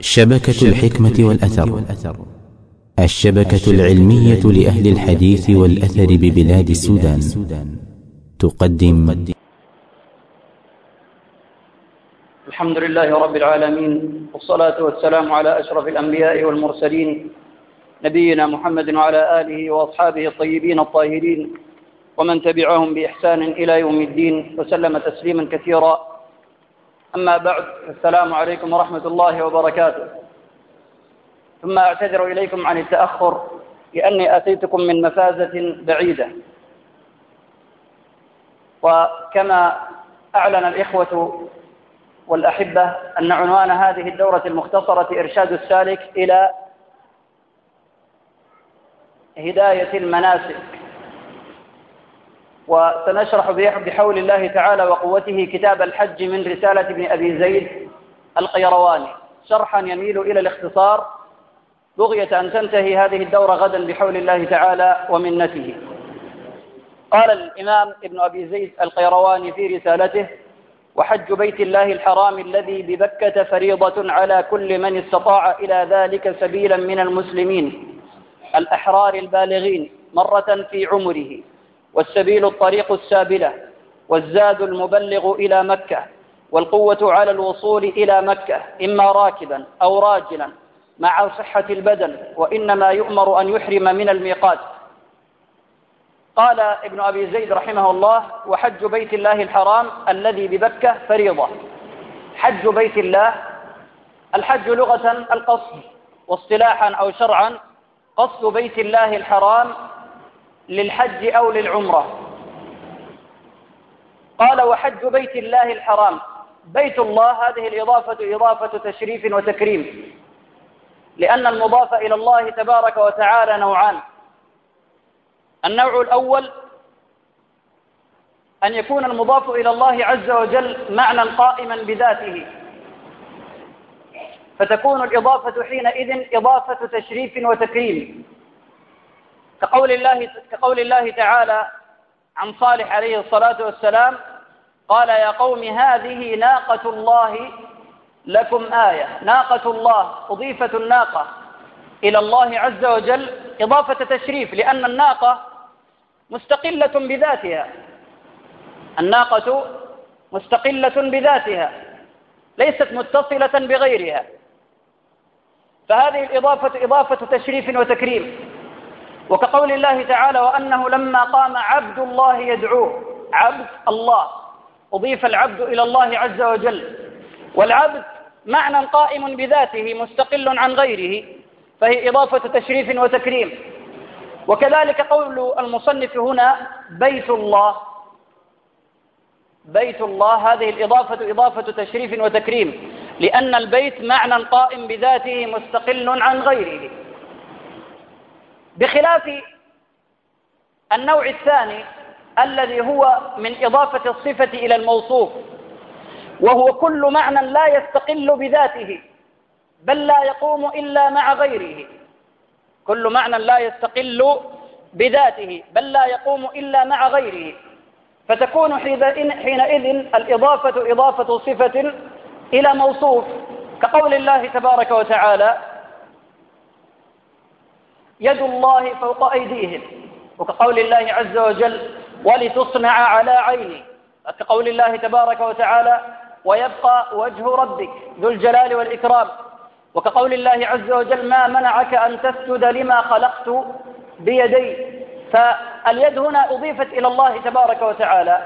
شبكة الحكمة والأثر. الشبكة العلمية لأهل الحديث والأثر ببلاد السودان. تقدم. الحمد لله رب العالمين والصلاة والسلام على أشرف الأنبياء والمرسلين نبينا محمد وعلى آله وأصحابه الطيبين الطاهرين ومن تبعهم بإحسان إلى يوم الدين وسلم تسليما كثيرا. أما بعد السلام عليكم ورحمة الله وبركاته. ثم أعتذر إليكم عن التأخر لأني أتيتكم من مفازة بعيدة. وكما أعلن الإخوة والأحبة أن عنوان هذه الدورة المختصرة إرشاد السالك إلى هداية المناسك. وسنشرح بحول الله تعالى وقوته كتاب الحج من رسالة ابن أبي زيد القيرواني. شرحا يميل إلى الاختصار. بغية أن تنتهي هذه الدورة غدا بحول الله تعالى ومنته. قال الإمام ابن أبي زيد القيرواني في رسالته وحج بيت الله الحرام الذي ببكة فريضة على كل من استطاع إلى ذلك سبيلا من المسلمين الأحرار البالغين مرة في عمره. والسبيل الطريق السابلة والزاد المبلغ إلى مكة والقوة على الوصول إلى مكة إما راكبا أو راجلا مع صحة البدن وإنما يؤمر أن يحرم من الميقات. قال ابن أبي زيد رحمه الله وحج بيت الله الحرام الذي ببكة فريضة. حج بيت الله الحج لغة القصد واصطلاحا أو شرعا قصد بيت الله الحرام للحج أو للعمرة. قال وحج بيت الله الحرام. بيت الله هذه الإضافة إضافة تشريف وتكريم. لأن المضاف إلى الله تبارك وتعالى نوعان. النوع الأول أن يكون المضاف إلى الله عز وجل معنى قائما بذاته. فتكون الإضافة حينئذ إضافة تشريف وتكريم. كقول الله كقول الله تعالى عن صالح عليه الصلاة والسلام قال يا قوم هذه ناقة الله لكم آية. ناقة الله أضيفت الناقة إلى الله عز وجل إضافة تشريف لأن الناقة مستقلة بذاتها. الناقة مستقلة بذاتها ليست متصلة بغيرها. فهذه الإضافة إضافة تشريف وتكريم. وكقول الله تعالى وأنه لما قام عبد الله يدعوه عبد الله أضيف العبد إلى الله عز وجل. والعبد معنى قائم بذاته مستقل عن غيره فهي إضافة تشريف وتكريم. وكذلك قول المصنف هنا بيت الله. بيت الله هذه الإضافة إضافة تشريف وتكريم لأن البيت معنى قائم بذاته مستقل عن غيره. بخلاف النوع الثاني الذي هو من إضافة الصفة إلى الموصوف وهو كل معنى لا يستقل بذاته بل لا يقوم إلا مع غيره. كل معنى لا يستقل بذاته بل لا يقوم إلا مع غيره. فتكون حينئذ الإضافة إضافة صفة إلى موصوف كقول الله تبارك وتعالى يد الله فوق أيديهم. وكقول الله عز وجل ولتصنع على عيني. كقول الله تبارك وتعالى ويبقى وجه ربك ذو الجلال والإكرام. وكقول الله عز وجل ما منعك أن تسجد لما خلقت بيدي. فاليد هنا أضيفت إلى الله تبارك وتعالى.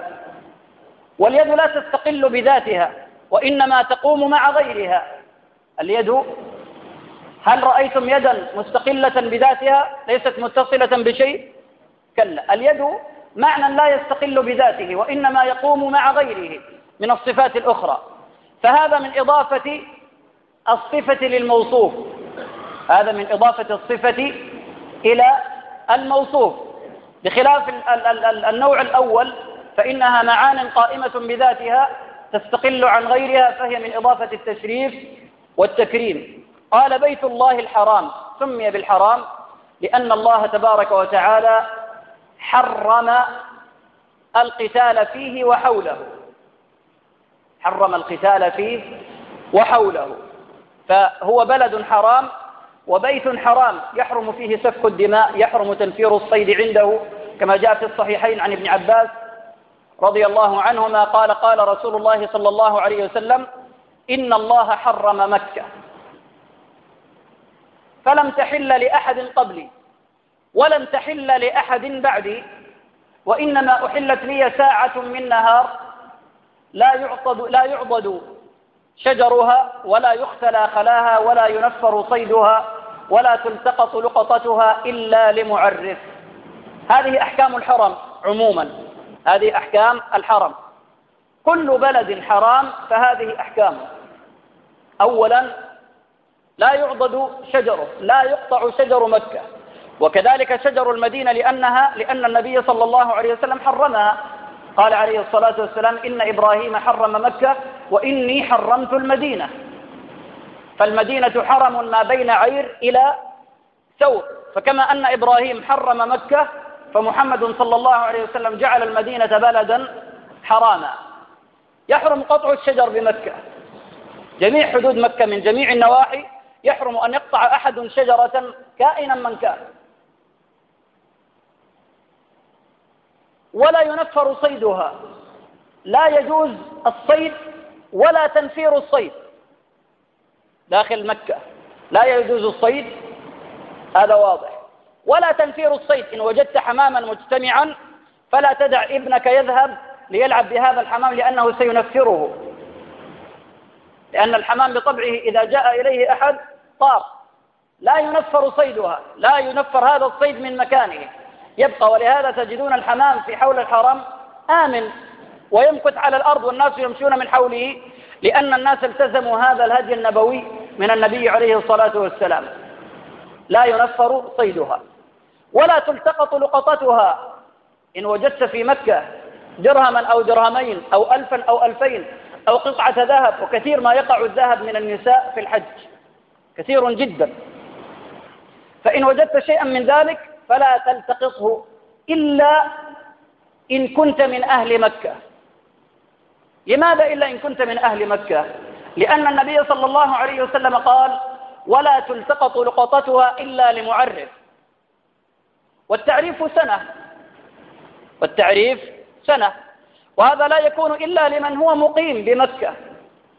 واليد لا تستقل بذاتها وإنما تقوم مع غيرها. اليد هل رأيتم يدا مستقلة بذاتها؟ ليست متصلة بشيء؟ كلا. اليد معنى لا يستقل بذاته وإنما يقوم مع غيره من الصفات الأخرى. فهذا من إضافة الصفة للموصوف. هذا من إضافة الصفة إلى الموصوف. بخلاف النوع الأول فإنها معان قائمة بذاتها تستقل عن غيرها فهي من إضافة التشريف والتكريم. قال بيت الله الحرام. سمي بالحرام لأن الله تبارك وتعالى حرم القتال فيه وحوله. حرم القتال فيه وحوله. فهو بلد حرام وبيت حرام. يحرم فيه سفك الدماء يحرم تنفير الصيد عنده كما جاء في الصحيحين عن ابن عباس رضي الله عنهما قال قال رسول الله صلى الله عليه وسلم إن الله حرم مكة. فلم تحل لأحد قبلي ولن تحل لأحد بعدي وإنما أحلت لي ساعة من نهار لا يعضد, لا يعضد شجرها ولا يختلى خلاها ولا ينفر صيدها ولا تلتقط لقطتها إلا لمعرف. هذه أحكام الحرم عموما. هذه أحكام الحرم. كل بلد حرام فهذه أحكامه أولا لا يعضد شجره لا يقطع شجر مكة. وكذلك شجر المدينة لأنها لأن النبي صلى الله عليه وسلم حرمها. قال عليه الصلاة والسلام إن إبراهيم حرم مكة وإني حرمت المدينة. فالمدينة حرم ما بين عير إلى ثور. فكما أن إبراهيم حرم مكة فمحمد صلى الله عليه وسلم جعل المدينة بلدا حراما. يحرم قطع الشجر بمكة. جميع حدود مكة من جميع النواحي يحرم أن يقطع أحد شجرة كائنا من كان. ولا ينفر صيدها. لا يجوز الصيد ولا تنفير الصيد. داخل مكة. لا يجوز الصيد. هذا واضح. ولا تنفير الصيد. إن وجدت حماما مجتمعا فلا تدع ابنك يذهب ليلعب بهذا الحمام لأنه سينفره. لأن الحمام بطبعه إذا جاء إليه أحد طار لا ينفر صيدها لا ينفر هذا الصيد من مكانه. يبقى ولهذا تجدون الحمام في حول الحرم آمن ويمكث على الأرض والناس يمشون من حوله لأن الناس التزموا هذا الهدي النبوي من النبي عليه الصلاة والسلام. لا ينفر صيدها ولا تلتقط لقطتها. إن وجدت في مكة درهما أو درهمين أو ألفا أو ألفين أو قطعة ذهب وكثير ما يقع الذهب من النساء في الحج. كثير جدا. فإن وجدت شيئا من ذلك فلا تلتقطه إلا إن كنت من أهل مكة. لماذا إلا إن كنت من أهل مكة؟ لأن النبي صلى الله عليه وسلم قال ولا تلتقط لقطتها إلا لمعرف والتعريف سنة. والتعريف سنة. وهذا لا يكون إلا لمن هو مقيم بمكة.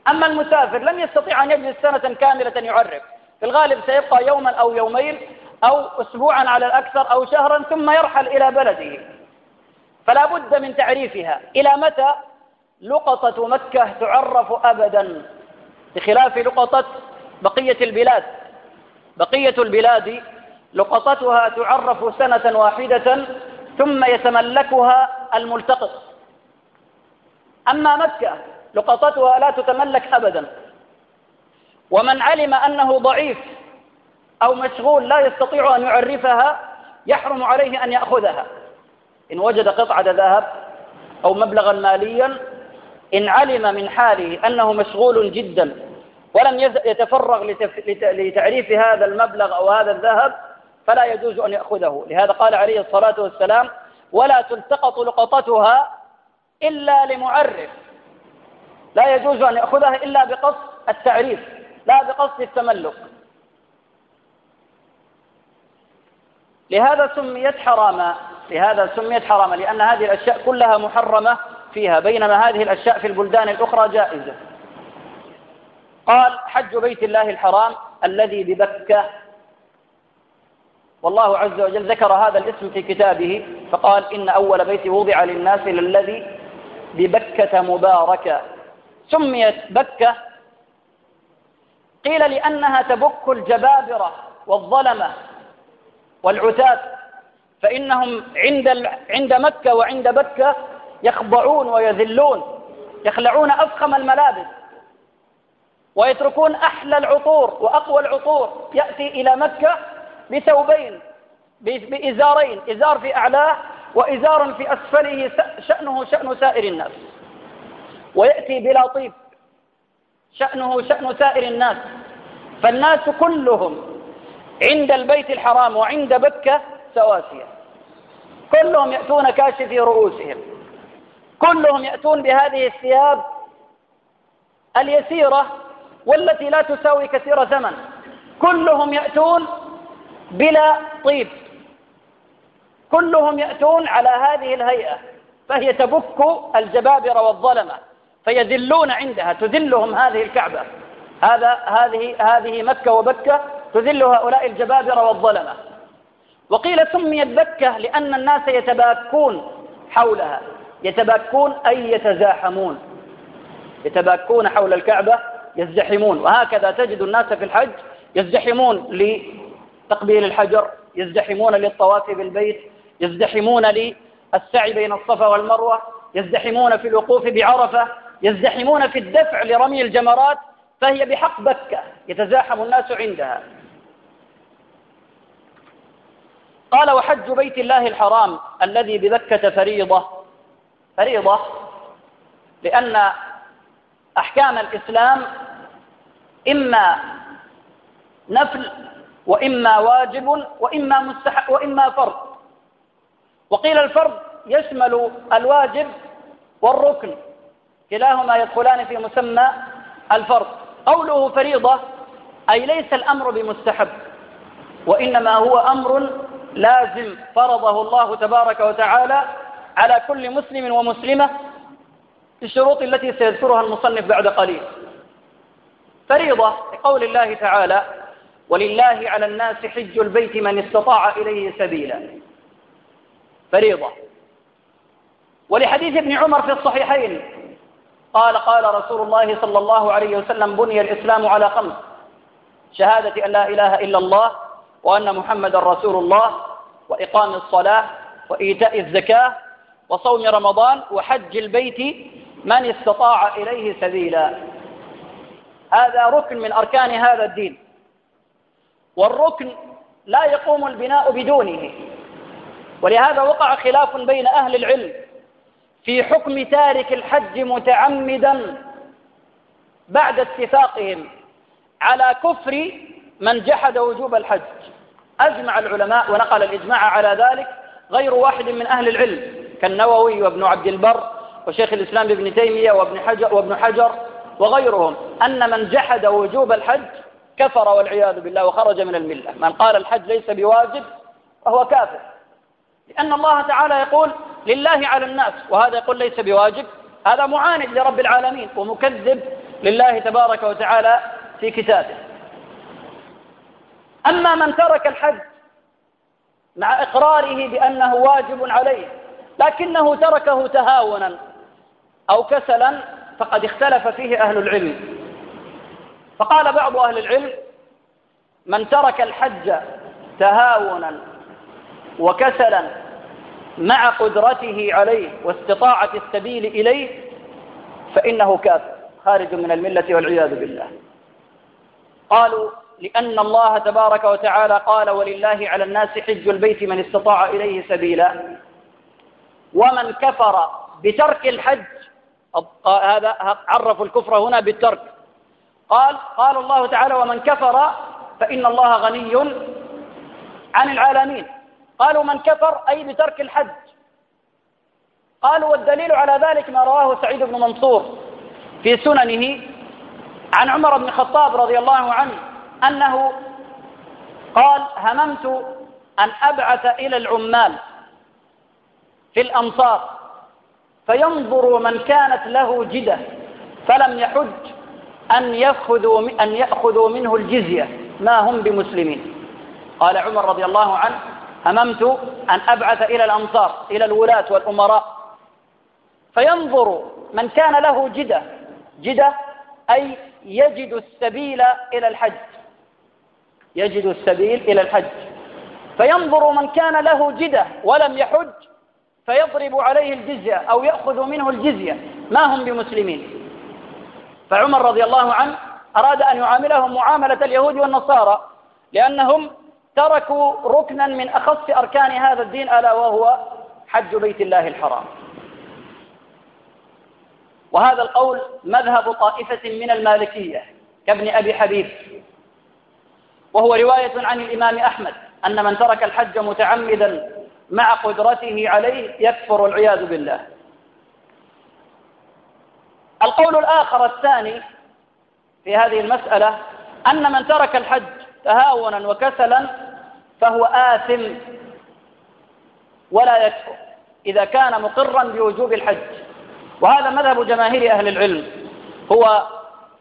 أما المسافر لم يستطيع أن يجلس سنة كاملة يعرف. في الغالب سيبقى يوما أو يومين أو أسبوعا على الأكثر أو شهرا ثم يرحل إلى بلده. فلا بد من تعريفها. إلى متى لقطة مكة تعرف أبدا؟ بخلاف لقطة بقية البلاد. بقية البلاد لقطتها تعرف سنة واحدة ثم يتملكها الملتقط. أما مكة لقطتها لا تتملك أبدا. ومن علم أنه ضعيف أو مشغول لا يستطيع أن يعرفها يحرم عليه أن يأخذها. إن وجد قطعة ذهب أو مبلغا ماليا إن علم من حاله أنه مشغول جدا ولم يتفرغ لتعريف هذا المبلغ أو هذا الذهب فلا يجوز أن يأخذه. لهذا قال عليه الصلاة والسلام ولا تلتقط لقطتها إلا لمعرف. لا يجوز أن يأخذها إلا بقصد التعريف لا بقصد التملك. لهذا سميت حراما لهذا سميت حراما لأن هذه الأشياء كلها محرمة فيها بينما هذه الأشياء في البلدان الأخرى جائزة. قال حج بيت الله الحرام الذي ببكة. والله عز وجل ذكر هذا الاسم في كتابه فقال إن أول بيت وضع للناس للذي ببكة مباركة. سميت بكة قيل لأنها تبك الجبابرة والظلمة والعتاة فإنهم عند عند مكة وعند بكة يخضعون ويذلون يخلعون أفخم الملابس ويتركون أحلى العطور وأقوى العطور يأتي إلى مكة بثوبين بإزارين إزار في أعلاه وإزار في أسفله شأنه شأن سائر الناس. ويأتي بلا طيب. شأنه شأن سائر الناس. فالناس كلهم عند البيت الحرام وعند بكة سواسية. كلهم يأتون كاشفي رؤوسهم. كلهم يأتون بهذه الثياب اليسيرة والتي لا تساوي كثير ثمن كلهم يأتون بلا طيب. كلهم يأتون على هذه الهيئة. فهي تبك الجبابرة والظلمة. فيذلون عندها تذلهم هذه الكعبة. هذا هذه هذه مكة وبكة تذل هؤلاء الجبابرة والظلمة. وقيل سميت بكة لأن الناس يتباكون حولها. يتباكون أي يتزاحمون. يتباكون حول الكعبة يزدحمون. وهكذا تجد الناس في الحج يزدحمون لتقبيل الحجر يزدحمون للطواف بالبيت يزدحمون للسعي بين الصفا والمروة يزدحمون في الوقوف بعرفة يزدحمون في الدفع لرمي الجمرات فهي بحق بكة يتزاحم الناس عندها. قال وحج بيت الله الحرام الذي ببكة فريضة. فريضة لأن أحكام الإسلام إما نفل وإما واجب وإما مستحق وإما فرض. وقيل الفرض يشمل الواجب والركن. كلاهما يدخلان في مسمى الفرض. قوله فريضة أي ليس الأمر بمستحب وإنما هو أمر لازم فرضه الله تبارك وتعالى على كل مسلم ومسلمة الشروط التي سيذكرها المصنف بعد قليل. فريضة لقول الله تعالى ولله على الناس حج البيت من استطاع إليه سبيلا. فريضة. ولحديث ابن عمر في الصحيحين قال قال رسول الله صلى الله عليه وسلم بني الإسلام على خمس. شهادة أن لا إله إلا الله وأن محمد رسول الله وإقام الصلاة وإيتاء الزكاة وصوم رمضان وحج البيت من استطاع إليه سبيلا. هذا ركن من أركان هذا الدين. والركن لا يقوم البناء بدونه. ولهذا وقع خلاف بين أهل العلم. في حكم تارك الحج متعمدا بعد اتفاقهم على كفر من جحد وجوب الحج. أجمع العلماء ونقل الإجماع على ذلك غير واحد من أهل العلم كالنووي وابن عبد البر وشيخ الإسلام ابن تيمية وابن حجر, وابن حجر وغيرهم أن من جحد وجوب الحج كفر والعياذ بالله وخرج من الملة. من قال الحج ليس بواجب فهو كافر. لأن الله تعالى يقول لله على الناس وهذا يقول ليس بواجب هذا معاند لرب العالمين ومكذب لله تبارك وتعالى في كتابه. أما من ترك الحج مع إقراره بأنه واجب عليه لكنه تركه تهاونا أو كسلا فقد اختلف فيه أهل العلم. فقال بعض أهل العلم من ترك الحج تهاونا وكسلا مع قدرته عليه واستطاعة السبيل إليه فإنه كافر خارج من الملة والعياذ بالله. قالوا لأن الله تبارك وتعالى قال ولله على الناس حج البيت من استطاع إليه سبيلا. ومن كفر بترك الحج هذا عرف الكفر هنا بالترك. قال قال الله تعالى ومن كفر فإن الله غني عن العالمين. قالوا من كفر أي بترك الحج. قالوا والدليل على ذلك ما رواه سعيد بن منصور في سننه عن عمر بن الخطاب رضي الله عنه أنه قال هممت أن أبعث إلى العمال في الأمصار فينظروا من كانت له جدة فلم يحج أن يأخذوا, أن يأخذوا منه الجزية ما هم بمسلمين. قال عمر رضي الله عنه هممت أن أبعث إلى الأمصار إلى الولاة والأمراء. فينظر من كان له جدة. جدة أي يجد السبيل إلى الحج. يجد السبيل إلى الحج. فينظر من كان له جدة ولم يحج فيضرب عليه الجزية أو يأخذ منه الجزية. ما هم بمسلمين؟ فعمر رضي الله عنه أراد أن يعاملهم معاملة اليهود والنصارى لأنهم تركوا ركنا من أخص أركان هذا الدين ألا وهو حج بيت الله الحرام. وهذا القول مذهب طائفة من المالكية كابن أبي حبيب. وهو رواية عن الإمام أحمد أن من ترك الحج متعمدا مع قدرته عليه يكفر والعياذ بالله. القول الآخر الثاني في هذه المسألة أن من ترك الحج تهاونا وكسلا فهو آثم ولا يكفر إذا كان مقرا بوجوب الحج. وهذا مذهب جماهير أهل العلم. هو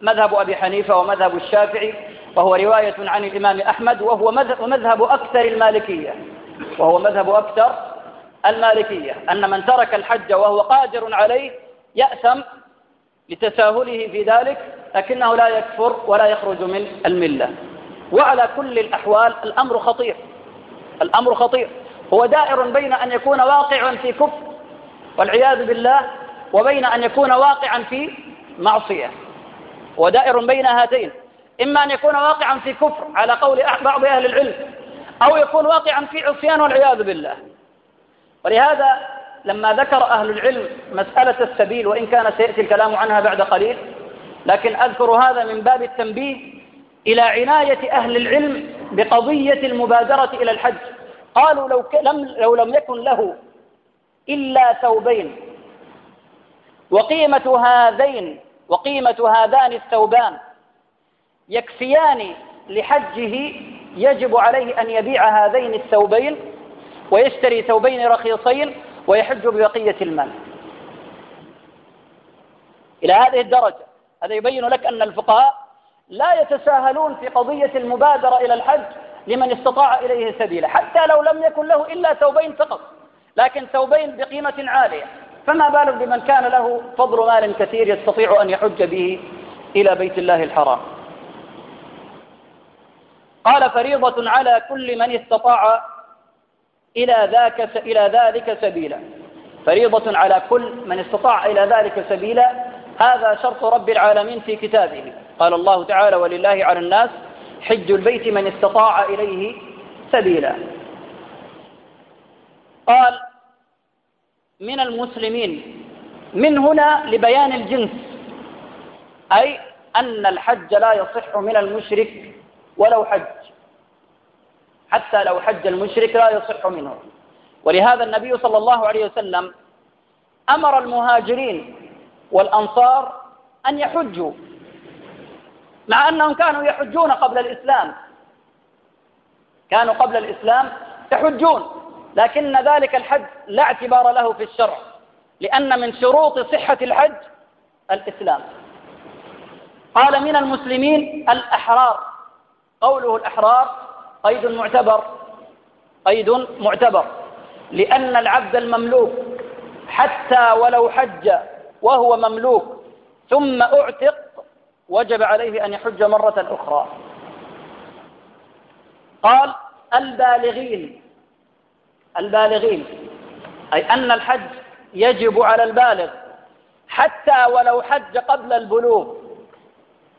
مذهب أبي حنيفة ومذهب الشافعي وهو رواية عن الإمام أحمد وهو مذهب أكثر المالكية. وهو مذهب أكثر المالكية. أن من ترك الحج وهو قادر عليه يأثم لتساهله في ذلك لكنه لا يكفر ولا يخرج من الملة. وعلى كل الأحوال الأمر خطير. الأمر خطير. هو دائر بين أن يكون واقعا في كفر والعياذ بالله وبين أن يكون واقعا في معصية. ودائر بين هاتين. إما أن يكون واقعا في كفر على قول بعض أهل العلم أو يكون واقعا في عصيان والعياذ بالله. ولهذا لما ذكر أهل العلم مسألة السبيل وإن كان سيأتي الكلام عنها بعد قليل لكن أذكر هذا من باب التنبيه إلى عناية أهل العلم بقضية المبادرة إلى الحج. قالوا لو لم, لو لم يكن له إلا ثوبين وقيمة هذين وقيمة هذان الثوبان يكفيان لحجه يجب عليه أن يبيع هذين الثوبين ويشتري ثوبين رخيصين ويحج ببقية المال. إلى هذه الدرجة. هذا يبين لك أن الفقهاء لا يتساهلون في قضية المبادرة إلى الحج لمن استطاع إليه سبيلا حتى لو لم يكن له إلا ثوبين فقط لكن ثوبين بقيمة عالية. فما بالك بمن كان له فضل مال كثير يستطيع أن يحج به إلى بيت الله الحرام. قال فريضة على كل من استطاع إلى ذاك إلى ذلك سبيلا. فريضة على كل من استطاع إلى ذلك سبيلا هذا شرط رب العالمين في كتابه. قال الله تعالى ولله على الناس حج البيت من استطاع إليه سبيلا. قال من المسلمين من هنا لبيان الجنس أي أن الحج لا يصح من المشرك ولو حج حتى لو حج المشرك لا يصح منه. ولهذا النبي صلى الله عليه وسلم أمر المهاجرين والأنصار أن يحجوا. مع أنهم كانوا يحجون قبل الإسلام. كانوا قبل الإسلام يحجون لكن ذلك الحج لا اعتبار له في الشرع لأن من شروط صحة الحج الإسلام. قال من المسلمين الأحرار. قوله الأحرار قيد معتبر قيد معتبر لأن العبد المملوك حتى ولو حج وهو مملوك ثم أعتق وجب عليه أن يحج مرة أخرى. قال البالغين. البالغين. أي أن الحج يجب على البالغ حتى ولو حج قبل البلوغ.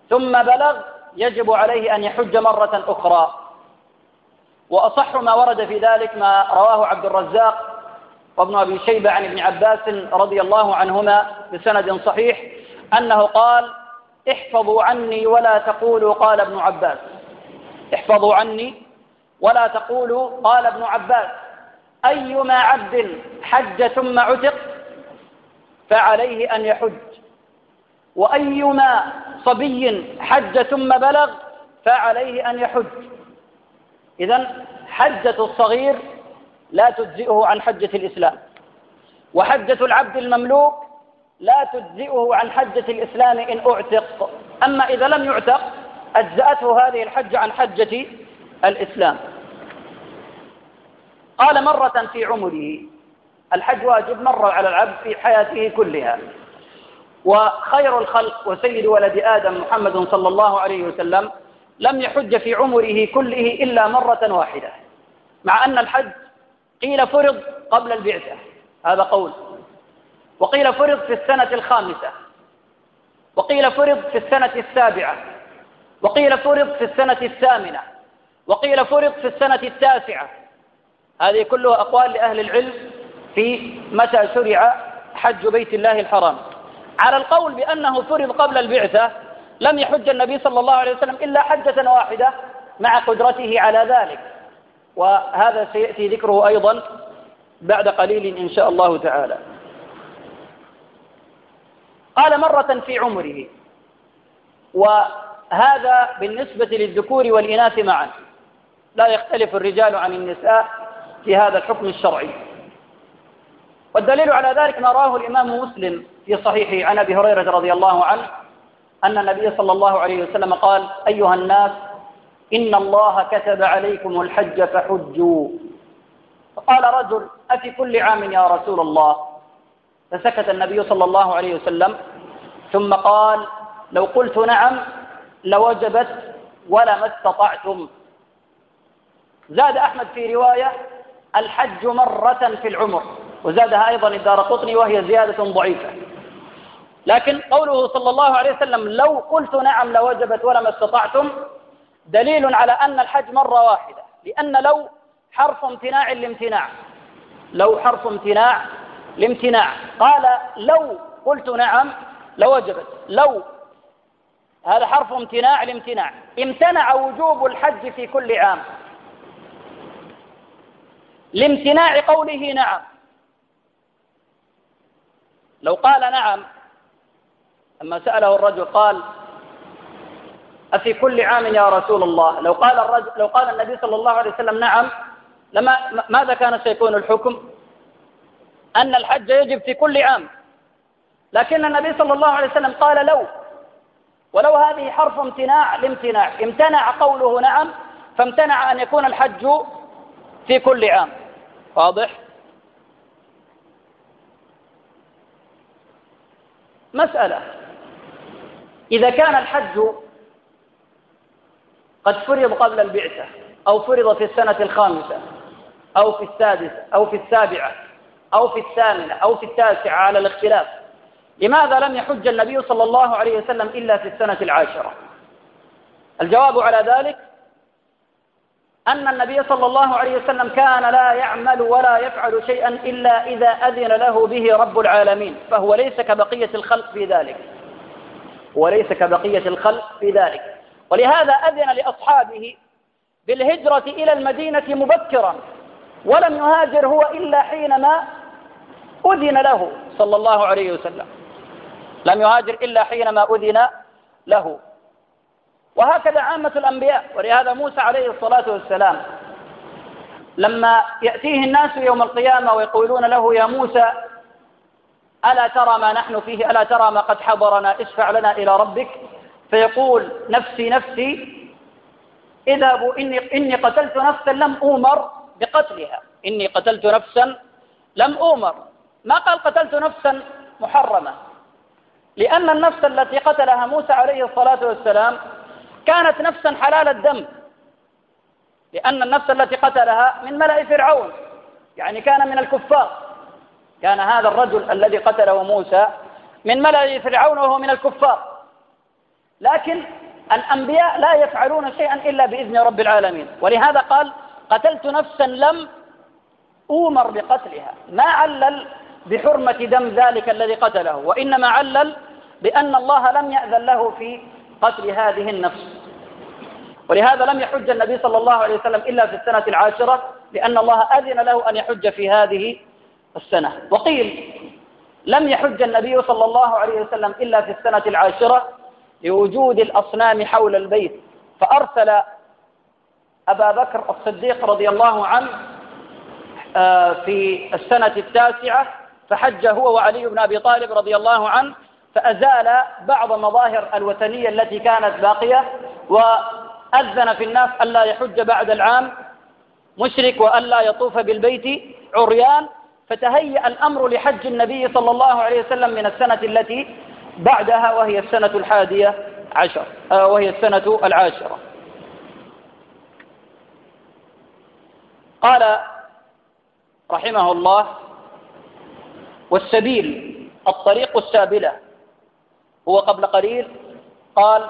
ثم بلغ يجب عليه أن يحج مرة أخرى. وأصح ما ورد في ذلك ما رواه عبد الرزاق وابن أبي شيبة عن ابن عباس رضي الله عنهما بسند صحيح أنه قال احفظوا عني ولا تقولوا قال ابن عباس. احفظوا عني ولا تقولوا قال ابن عباس. أيما عبد حج ثم عتق فعليه أن يحج. وأيما صبي حج ثم بلغ فعليه أن يحج. إذا حجة الصغير لا تجزئه عن حجة الإسلام. وحجة العبد المملوك لا تجزئه عن حجة الإسلام إن أعتق. أما إذا لم يعتق أجزأته هذه الحجة عن حجة الإسلام. قال مرة في عمره الحج واجب مرة على العبد في حياته كلها. وخير الخلق وسيد ولد آدم محمد صلى الله عليه وسلم لم يحج في عمره كله إلا مرة واحدة. مع أن الحج قيل فرض قبل البعثة. هذا قول. وقيل فرض في السنة الخامسة. وقيل فرض في السنة السابعة. وقيل فرض في السنة الثامنة. وقيل فرض في السنة التاسعة. هذه كلها أقوال لأهل العلم في متى شرع حج بيت الله الحرام. على القول بأنه فرض قبل البعثة لم يحج النبي صلى الله عليه وسلم إلا حجة واحدة مع قدرته على ذلك. وهذا سيأتي ذكره أيضا بعد قليل إن شاء الله تعالى. قال مرة في عمره. هذا بالنسبة للذكور والإناث معا. لا يختلف الرجال عن النساء في هذا الحكم الشرعي. والدليل على ذلك ما راه الإمام مسلم في صحيحه عن أبي هريرة رضي الله عنه أن النبي صلى الله عليه وسلم قال أيها الناس إن الله كتب عليكم الحج فحجوا. فقال رجل أفي كل عام يا رسول الله؟ فسكت النبي صلى الله عليه وسلم ثم قال لو قلت نعم لوجبت ولما استطعتم. زاد أحمد في رواية الحج مرة في العمر. وزادها أيضا الدار قطني وهي زيادة ضعيفة. لكن قوله صلى الله عليه وسلم لو قلت نعم لوجبت ولما استطعتم دليل على أن الحج مرة واحدة. لأن لو حرف امتناع الامتناع لو حرف امتناع الامتناع قال لو قلت نعم لوجبت. لو هذا حرف امتناع الامتناع امتنع وجوب الحج في كل عام. لامتناع قوله نعم. لو قال نعم لما سأله الرجل قال أفي كل عام يا رسول الله؟ لو قال الرجل لو قال النبي صلى الله عليه وسلم نعم لما ماذا كان سيكون الحكم؟ أن الحج يجب في كل عام. لكن النبي صلى الله عليه وسلم قال لو ولو هذه حرف امتناع لامتناع. امتنع قوله نعم فامتنع أن يكون الحج في كل عام. واضح؟ مسألة. إذا كان الحج قد فرض قبل البعثة أو فرض في السنة الخامسة أو في السادسة أو في السابعة أو في الثامنة أو في التاسعة على الاختلاف. لماذا لم يحج النبي صلى الله عليه وسلم إلا في السنة العاشرة؟ الجواب على ذلك أن النبي صلى الله عليه وسلم كان لا يعمل ولا يفعل شيئا إلا إذا أذن له به رب العالمين فهو ليس كبقية الخلق في ذلك. وليس كبقية الخلق في ذلك. ولهذا أذن لأصحابه بالهجرة إلى المدينة مبكرا ولم يهاجر هو إلا حينما أذن له صلى الله عليه وسلم. لم يهاجر إلا حينما أذن له. وهكذا عامة الأنبياء ولهذا موسى عليه الصلاة والسلام لما يأتيه الناس يوم القيامة ويقولون له يا موسى ألا ترى ما نحن فيه؟ ألا ترى ما قد حضرنا؟ اشفع لنا إلى ربك. فيقول نفسي نفسي اذهبوا إني, إني قتلت نفسا لم أومر بقتلها. إني قتلت نفسا لم أومر. ما قال قتلت نفسا محرمة؟ لأن النفس التي قتلها موسى عليه الصلاة والسلام كانت نفسا حلال الدم. لأن النفس التي قتلها من ملأ فرعون يعني كان من الكفار. كان هذا الرجل الذي قتله موسى من ملأ فرعون وهو من الكفار. لكن الأنبياء لا يفعلون شيئا إلا بإذن رب العالمين. ولهذا قال قتلت نفسا لم أومر بقتلها. ما علل بحرمة دم ذلك الذي قتله وإنما علل بأن الله لم يأذن له في قتل هذه النفس. ولهذا لم يحج النبي صلى الله عليه وسلم إلا في السنة العاشرة لأن الله أذن له أن يحج في هذه السنة. وقيل لم يحج النبي صلى الله عليه وسلم إلا في السنة العاشرة لوجود الأصنام حول البيت. فأرسل أبا بكر الصديق رضي الله عنه آه، في السنة التاسعة فحج هو وعلي بن أبي طالب رضي الله عنه فأزال بعض مظاهر الوثنية التي كانت باقية وأذن في الناس ألا يحج بعد العام مشرك وألا يطوف بالبيت عريان فتهيأ الأمر لحج النبي صلى الله عليه وسلم من السنة التي بعدها وهي السنة الحادية عشر آه، وهي السنة العاشرة. قال رحمه الله والسبيل الطريق السابلة. هو قبل قليل قال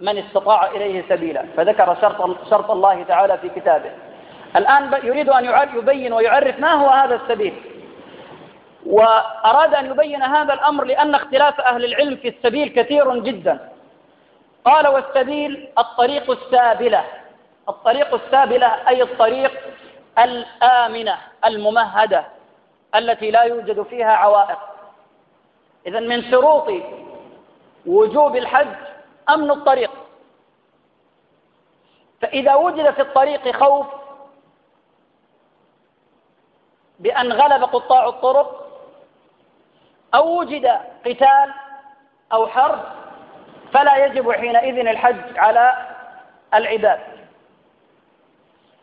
من استطاع إليه سبيلا. فذكر شرط, شرط الله تعالى في كتابه. الآن يريد أن يبين ويعرف ما هو هذا السبيل. وأراد أن يبين هذا الأمر لأن اختلاف أهل العلم في السبيل كثير جدا. قال والسبيل الطريق السابلة. الطريق السابلة أي الطريق الآمنة الممهدة. التي لا يوجد فيها عوائق. إذا من شروط وجوب الحج أمن الطريق. فإذا وجد في الطريق خوف بأن غلب قطاع الطرق أو وجد قتال أو حرب فلا يجب حينئذ الحج على العباد.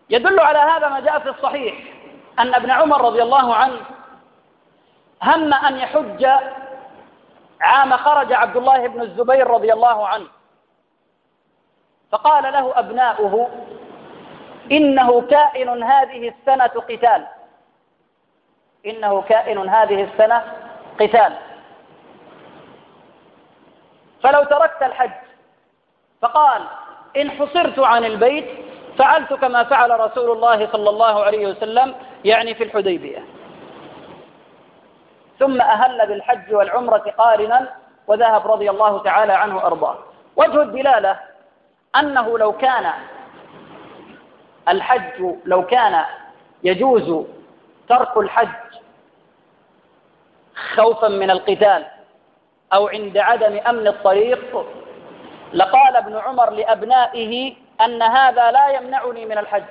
يدل على هذا ما جاء في الصحيح أن ابن عمر رضي الله عنه هم أن يحج عام خرج عبد الله بن الزبير رضي الله عنه. فقال له أبناؤه إنه كائن هذه السنة قتال. إنه كائن هذه السنة قتال. فلو تركت الحج فقال إن حصرت عن البيت فعلت كما فعل رسول الله صلى الله عليه وسلم يعني في الحديبية. ثم أهل بالحج والعمرة قارنا وذهب رضي الله تعالى عنه أرضاه وجه الدلالة أنه لو كان الحج لو كان يجوز ترك الحج خوفا من القتال أو عند عدم أمن الطريق لقال ابن عمر لأبنائه أن هذا لا يمنعني من الحج.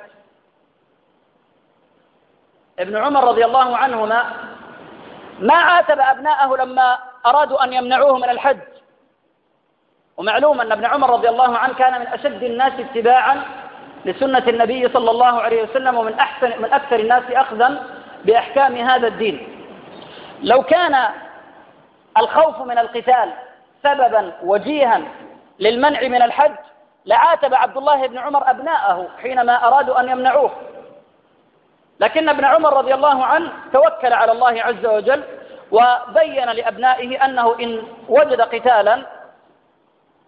ابن عمر رضي الله عنهما ما عاتب أبناءه لما أرادوا أن يمنعوه من الحج. ومعلوم أن ابن عمر رضي الله عنه كان من أشد الناس اتباعا لسنة النبي صلى الله عليه وسلم ومن أحسن من أكثر الناس أخذا بأحكام هذا الدين. لو كان الخوف من القتال سببا وجيها للمنع من الحج لعاتب عبد الله بن عمر أبناءه حينما أرادوا أن يمنعوه. لكن ابن عمر رضي الله عنه توكل على الله عز وجل وبين لأبنائه أنه إن وجد قتالا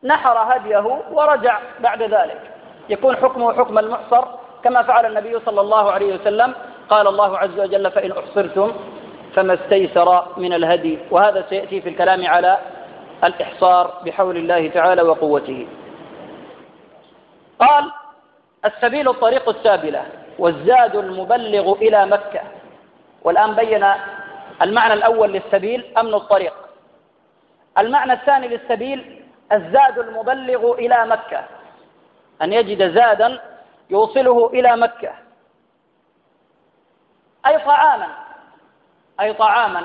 نحر هديه ورجع بعد ذلك. يكون حكمه حكم المحصر كما فعل النبي صلى الله عليه وسلم. قال الله عز وجل فإن أحصرتم فما استيسر من الهدي. وهذا سيأتي في الكلام على الإحصار بحول الله تعالى وقوته. قال السبيل الطريق السابلة. والزاد المبلغ إلى مكة. والآن بين المعنى الأول للسبيل أمن الطريق. المعنى الثاني للسبيل الزاد المبلغ إلى مكة. أن يجد زادا يوصله إلى مكة. أي طعاما أي طعاما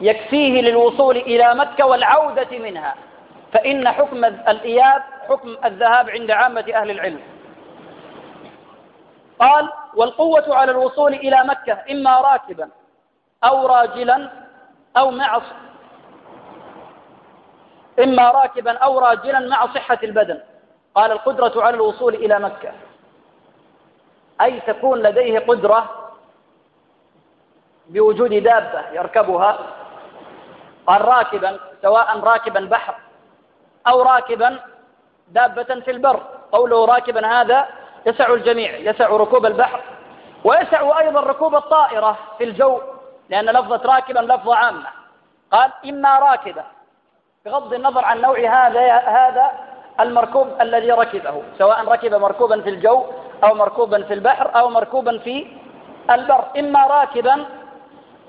يكفيه للوصول إلى مكة والعودة منها. فإن حكم الإياب حكم الذهاب عند عامة أهل العلم. قال والقوة على الوصول إلى مكة إما راكبا أو راجلا أو مع إما راكبا أو راجلا مع صحة البدن. قال القدرة على الوصول إلى مكة. أي تكون لديه قدرة بوجود دابة يركبها؟ قال راكبا سواء راكبا بحر أو راكبا دابة في البر. قوله راكبا هذا يسع الجميع يسع ركوب البحر ويسع أيضا ركوب الطائرة في الجو لأن لفظة راكبا لفظة عامة. قال إما راكبا بغض النظر عن نوع هذا هذا المركوب الذي ركبه سواء ركب مركوبا في الجو أو مركوبا في البحر أو مركوبا في البر. إما راكبا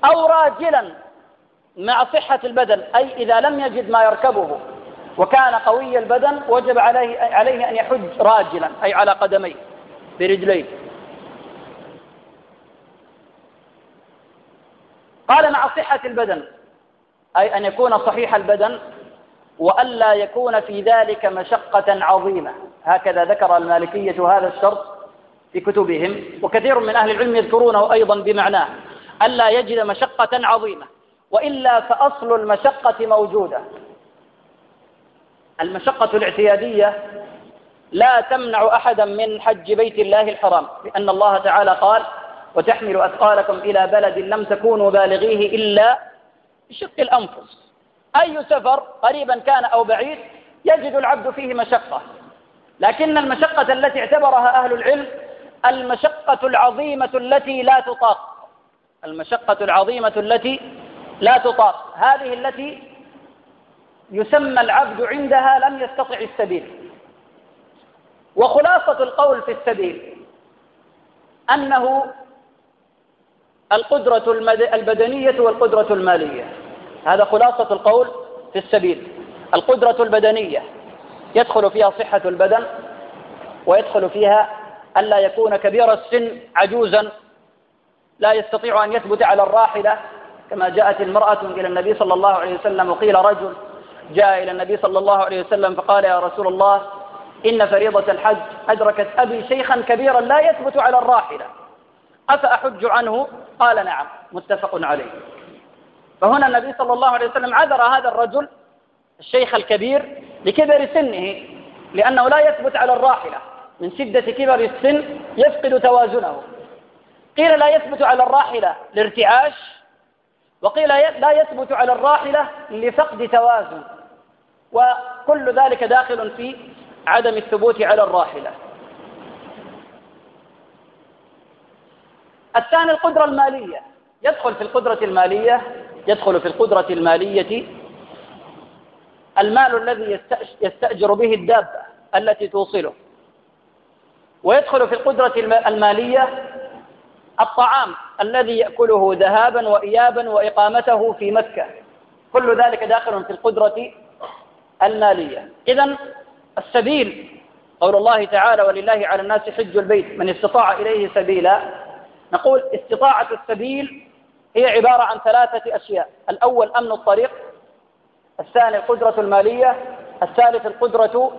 أو راجلا مع صحة البدن أي إذا لم يجد ما يركبه وكان قوي البدن وجب عليه عليه أن يحج راجلا أي على قدميه. برجليه قال مع صحة البدن أي أن يكون صحيح البدن وألا يكون في ذلك مشقة عظيمة. هكذا ذكر المالكية هذا الشرط في كتبهم وكثير من أهل العلم يذكرونه أيضا بمعناه. ألا يجد مشقة عظيمة وإلا فأصل المشقة موجودة. المشقة الاعتيادية لا تمنع أحدا من حج بيت الله الحرام لأن الله تعالى قال وتحمل أثقالكم إلى بلد لم تكونوا بالغيه إلا بشق الأنفس. أي سفر قريبا كان أو بعيد يجد العبد فيه مشقة. لكن المشقة التي اعتبرها أهل العلم المشقة العظيمة التي لا تطاق. المشقة العظيمة التي لا تطاق. هذه التي يسمى العبد عندها لم يستطع السبيل. وخلاصة القول في السبيل أنه القدرة البدنية والقدرة المالية. هذا خلاصة القول في السبيل. القدرة البدنية. يدخل فيها صحة البدن ويدخل فيها ألا يكون كبير السن عجوزا. لا يستطيع أن يثبت على الراحلة. كما جاءت المرأة إلى النبي صلى الله عليه وسلم وقيل رجل جاء إلى النبي صلى الله عليه وسلم فقال يا رسول الله إن فريضة الحج أدركت أبي شيخا كبيرا لا يثبت على الراحلة. أفأحج عنه؟ قال نعم متفق عليه. فهنا النبي صلى الله عليه وسلم عذر هذا الرجل الشيخ الكبير لكبر سنه لأنه لا يثبت على الراحلة. من شدة كبر السن يفقد توازنه. قيل لا يثبت على الراحلة لارتعاش وقيل لا يثبت على الراحلة لفقد توازن. وكل ذلك داخل في عدم الثبوت على الراحلة. الثاني القدرة المالية. يدخل في القدرة المالية يدخل في القدرة المالية المال الذي يستأجر به الدابة التي توصله. ويدخل في القدرة المالية الطعام الذي يأكله ذهابا وإيابا وإقامته في مكة. كل ذلك داخل في القدرة المالية. إذا السبيل قول الله تعالى ولله على الناس حج البيت من استطاع إليه سبيلا. نقول استطاعة السبيل هي عبارة عن ثلاثة أشياء الأول أمن الطريق الثاني القدرة المالية الثالث القدرة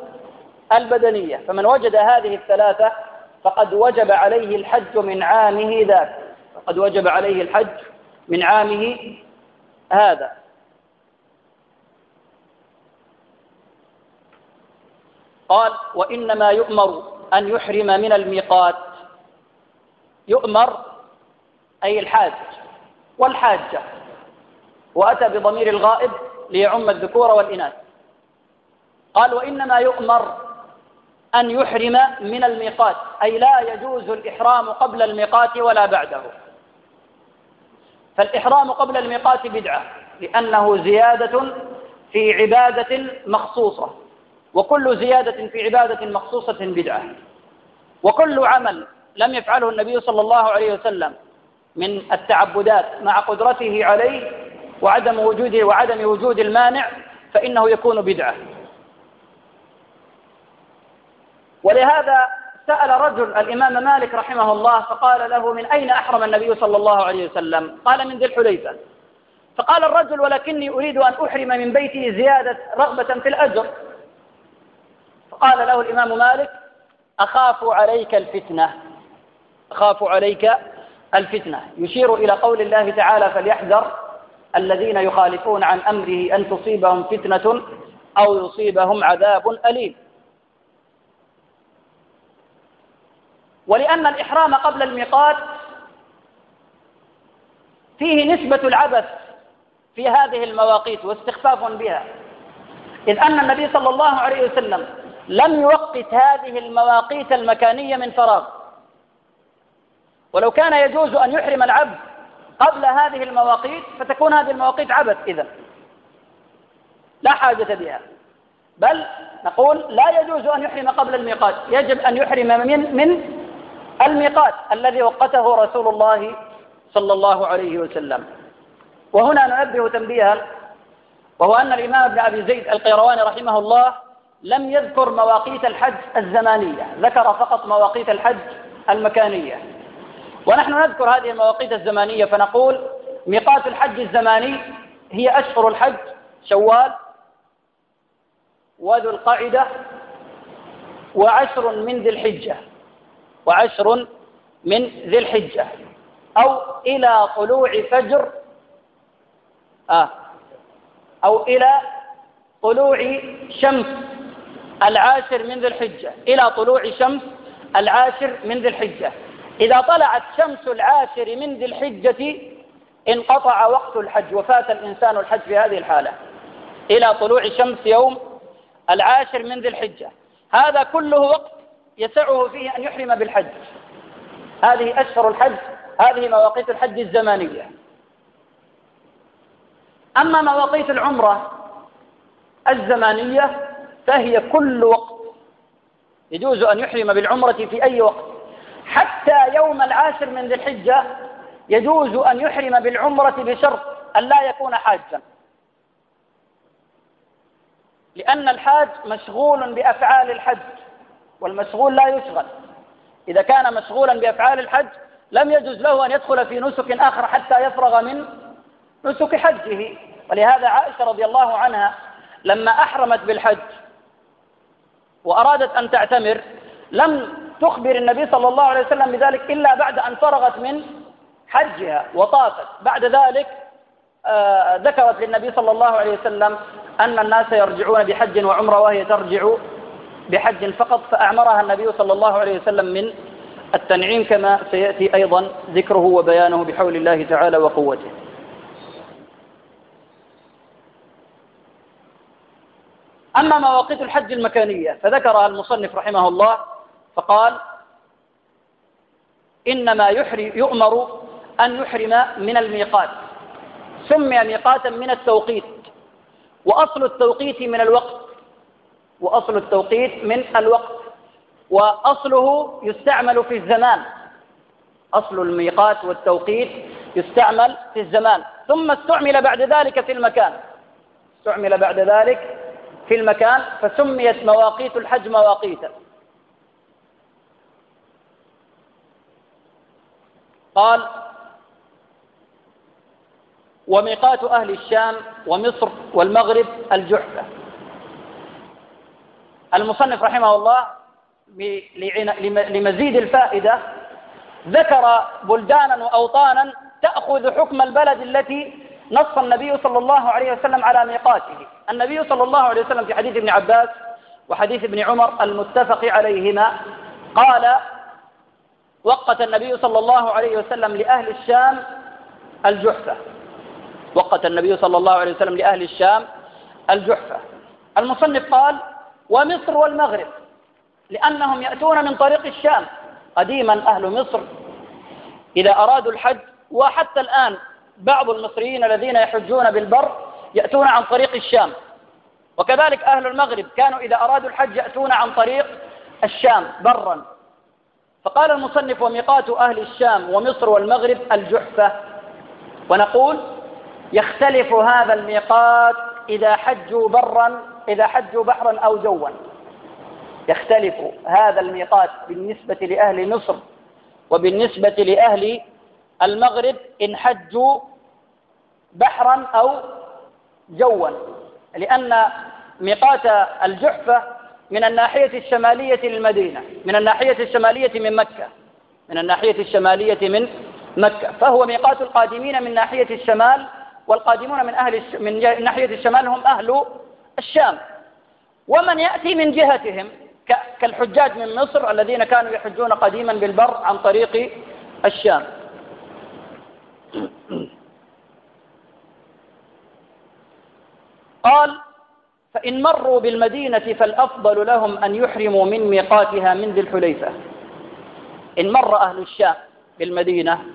البدنية. فمن وجد هذه الثلاثة فقد وجب عليه الحج من عامه ذاك فقد وجب عليه الحج من عامه هذا. قال وإنما يؤمر أن يحرم من الميقات. يؤمر أي الحاج والحاجة. وأتى بضمير الغائب ليعم الذكور والإناث. قال وإنما يؤمر أن يحرم من الميقات أي لا يجوز الإحرام قبل الميقات ولا بعده. فالإحرام قبل الميقات بدعة لأنه زيادة في عبادة مخصوصة. وكل زيادة في عبادة مخصوصة بدعة. وكل عمل لم يفعله النبي صلى الله عليه وسلم من التعبدات مع قدرته عليه وعدم وجوده وعدم وجود المانع فإنه يكون بدعة. ولهذا سأل رجل الإمام مالك رحمه الله فقال له من أين أحرم النبي صلى الله عليه وسلم؟ قال من ذي الحليفة. فقال الرجل ولكني أريد أن أحرم من بيتي زيادة رغبة في الأجر. فقال له الإمام مالك أخاف عليك الفتنة. أخاف عليك الفتنة. يشير إلى قول الله تعالى فليحذر الذين يخالفون عن أمره أن تصيبهم فتنة أو يصيبهم عذاب أليم. ولأن الإحرام قبل الميقات فيه نسبة العبث في هذه المواقيت واستخفاف بها. إذ أن النبي صلى الله عليه وسلم لم يوقت هذه المواقيت المكانية من فراغ. ولو كان يجوز أن يحرم العبد قبل هذه المواقيت فتكون هذه المواقيت عبث إذا. لا حاجة بها بل نقول لا يجوز أن يحرم قبل الميقات. يجب أن يحرم من من الميقات الذي وقته رسول الله صلى الله عليه وسلم. وهنا ننبه تنبيها وهو أن الإمام ابن أبي زيد القيرواني رحمه الله لم يذكر مواقيت الحج الزمانية ذكر فقط مواقيت الحج المكانية. ونحن نذكر هذه المواقيت الزمانية فنقول ميقات الحج الزماني هي أشهر الحج شوال وذو القعدة وعشر من ذي الحجة. وعشر من ذي الحجة. أو إلى طلوع فجر آه أو إلى طلوع شمس. العاشر من ذي الحجة إلى طلوع شمس العاشر من ذي الحجة. إذا طلعت شمس العاشر من ذي الحجة انقطع وقت الحج وفات الإنسان الحج في هذه الحالة. إلى طلوع شمس يوم العاشر من ذي الحجة. هذا كله وقت يسعه فيه أن يحرم بالحج. هذه أشهر الحج هذه مواقيت الحج الزمانية. أما مواقيت العمرة الزمانية فهي كل وقت. يجوز أن يحرم بالعمرة في أي وقت. حتى يوم العاشر من ذي الحجة يجوز أن يحرم بالعمرة بشرط أن لا يكون حاجا. لأن الحاج مشغول بأفعال الحج والمشغول لا يشغل. إذا كان مشغولا بأفعال الحج لم يجوز له أن يدخل في نسك آخر حتى يفرغ من نسك حجه. ولهذا عائشة رضي الله عنها لما أحرمت بالحج وأرادت أن تعتمر لم تخبر النبي صلى الله عليه وسلم بذلك إلا بعد أن فرغت من حجها وطافت. بعد ذلك آه، ذكرت للنبي صلى الله عليه وسلم أن الناس يرجعون بحج وعمرة وهي ترجع بحج فقط فأعمرها النبي صلى الله عليه وسلم من التنعيم كما سيأتي أيضا ذكره وبيانه بحول الله تعالى وقوته. أما مواقيت الحج المكانية فذكرها المصنف رحمه الله فقال إنما يؤمر أن يحرم من الميقات سمي ميقاتا من التوقيت وأصل التوقيت من الوقت وأصل التوقيت من الوقت وأصله يستعمل في الزمان أصل الميقات والتوقيت يستعمل في الزمان ثم استعمل بعد ذلك في المكان استعمل بعد ذلك في المكان فسميت مواقيت الحج مواقيتا. قال وميقات أهل الشام ومصر والمغرب الجحفة. المصنف رحمه الله لمزيد الفائدة ذكر بلدانا وأوطانا تأخذ حكم البلد التي نص النبي صلى الله عليه وسلم على ميقاته. النبي صلى الله عليه وسلم في حديث ابن عباس وحديث ابن عمر المتفق عليهما قال وقت النبي صلى الله عليه وسلم لأهل الشام الجحفة. وقت النبي صلى الله عليه وسلم لأهل الشام الجحفة. المصنف قال ومصر والمغرب لأنهم يأتون من طريق الشام. قديما أهل مصر إذا أرادوا الحج وحتى الآن بعض المصريين الذين يحجون بالبر يأتون عن طريق الشام. وكذلك أهل المغرب كانوا إذا أرادوا الحج يأتون عن طريق الشام برا. فقال المصنف وميقات أهل الشام ومصر والمغرب الجحفة. ونقول يختلف هذا الميقات إذا حجوا برا إذا حجوا بحرا أو جوا. يختلف هذا الميقات بالنسبة لأهل مصر وبالنسبة لأهل المغرب إن حجوا بحرا أو جوا لأن ميقات الجحفة من الناحية الشمالية للمدينة من الناحية الشمالية من مكة من الناحية الشمالية من مكة فهو ميقات القادمين من ناحية الشمال والقادمون من أهل الش... من ناحية الشمال هم أهل الشام. ومن يأتي من جهتهم ك... كالحجاج من مصر الذين كانوا يحجون قديما بالبر عن طريق الشام. قال فإن مروا بالمدينة فالأفضل لهم أن يحرموا من ميقاتها من ذي الحليفة. إن مر أهل الشام بالمدينة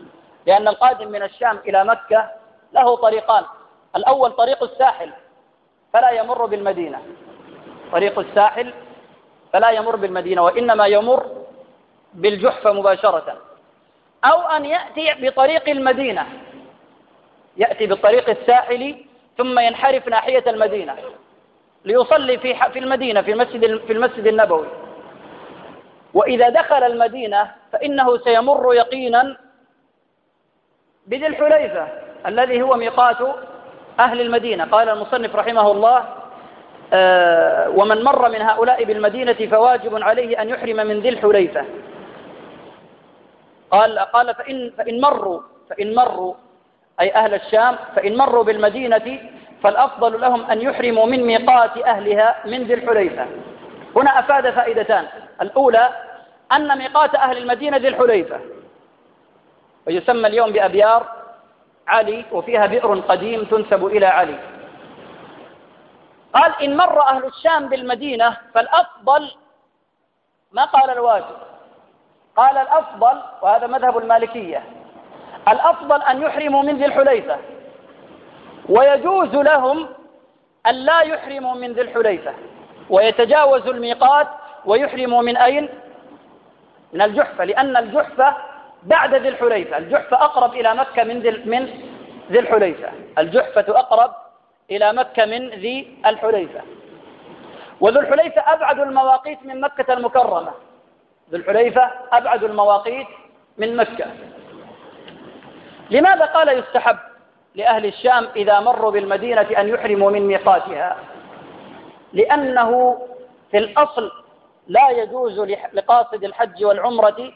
لأن القادم من الشام إلى مكة له طريقان. الأول طريق الساحل فلا يمر بالمدينة. طريق الساحل فلا يمر بالمدينة وإنما يمر بالجحفة مباشرة. أو أن يأتي بطريق المدينة. يأتي بالطريق الساحلي ثم ينحرف ناحية المدينة ليصلي في في المدينة في المسجد في المسجد النبوي. وإذا دخل المدينة فإنه سيمر يقينا بذي الحليفة الذي هو ميقات أهل المدينة. قال المصنف رحمه الله آه ومن مر من هؤلاء بالمدينة فواجب عليه أن يحرم من ذي الحليفة. قال قال فإن فإن مروا فإن مروا أي أهل الشام فإن مروا بالمدينة فالأفضل لهم أن يحرموا من ميقات أهلها من ذي الحليفة. هنا أفاد فائدتان. الأولى أن ميقات أهل المدينة ذي الحليفة. ويسمى اليوم بأبيار علي وفيها بئر قديم تنسب إلى علي. قال إن مر أهل الشام بالمدينة فالأفضل ما قال الواجب؟ قال الأفضل وهذا مذهب المالكية الأفضل أن يحرموا من ذي الحليفة. ويجوز لهم أن لا يحرموا من ذي الحليفة. ويتجاوزوا الميقات ويحرموا من أين؟ من الجحفة. لأن الجحفة بعد ذي الحليفة. الجحفة أقرب إلى مكة من ذي من ذي الحليفة. الجحفة أقرب إلى مكة من ذي الحليفة. وذو الحليفة أبعد المواقيت من مكة المكرمة. ذو الحليفة أبعد المواقيت من مكة. لماذا قال يستحب لأهل الشام إذا مروا بالمدينة أن يحرموا من ميقاتها؟ لأنه في الأصل لا يجوز لقاصد الحج والعمرة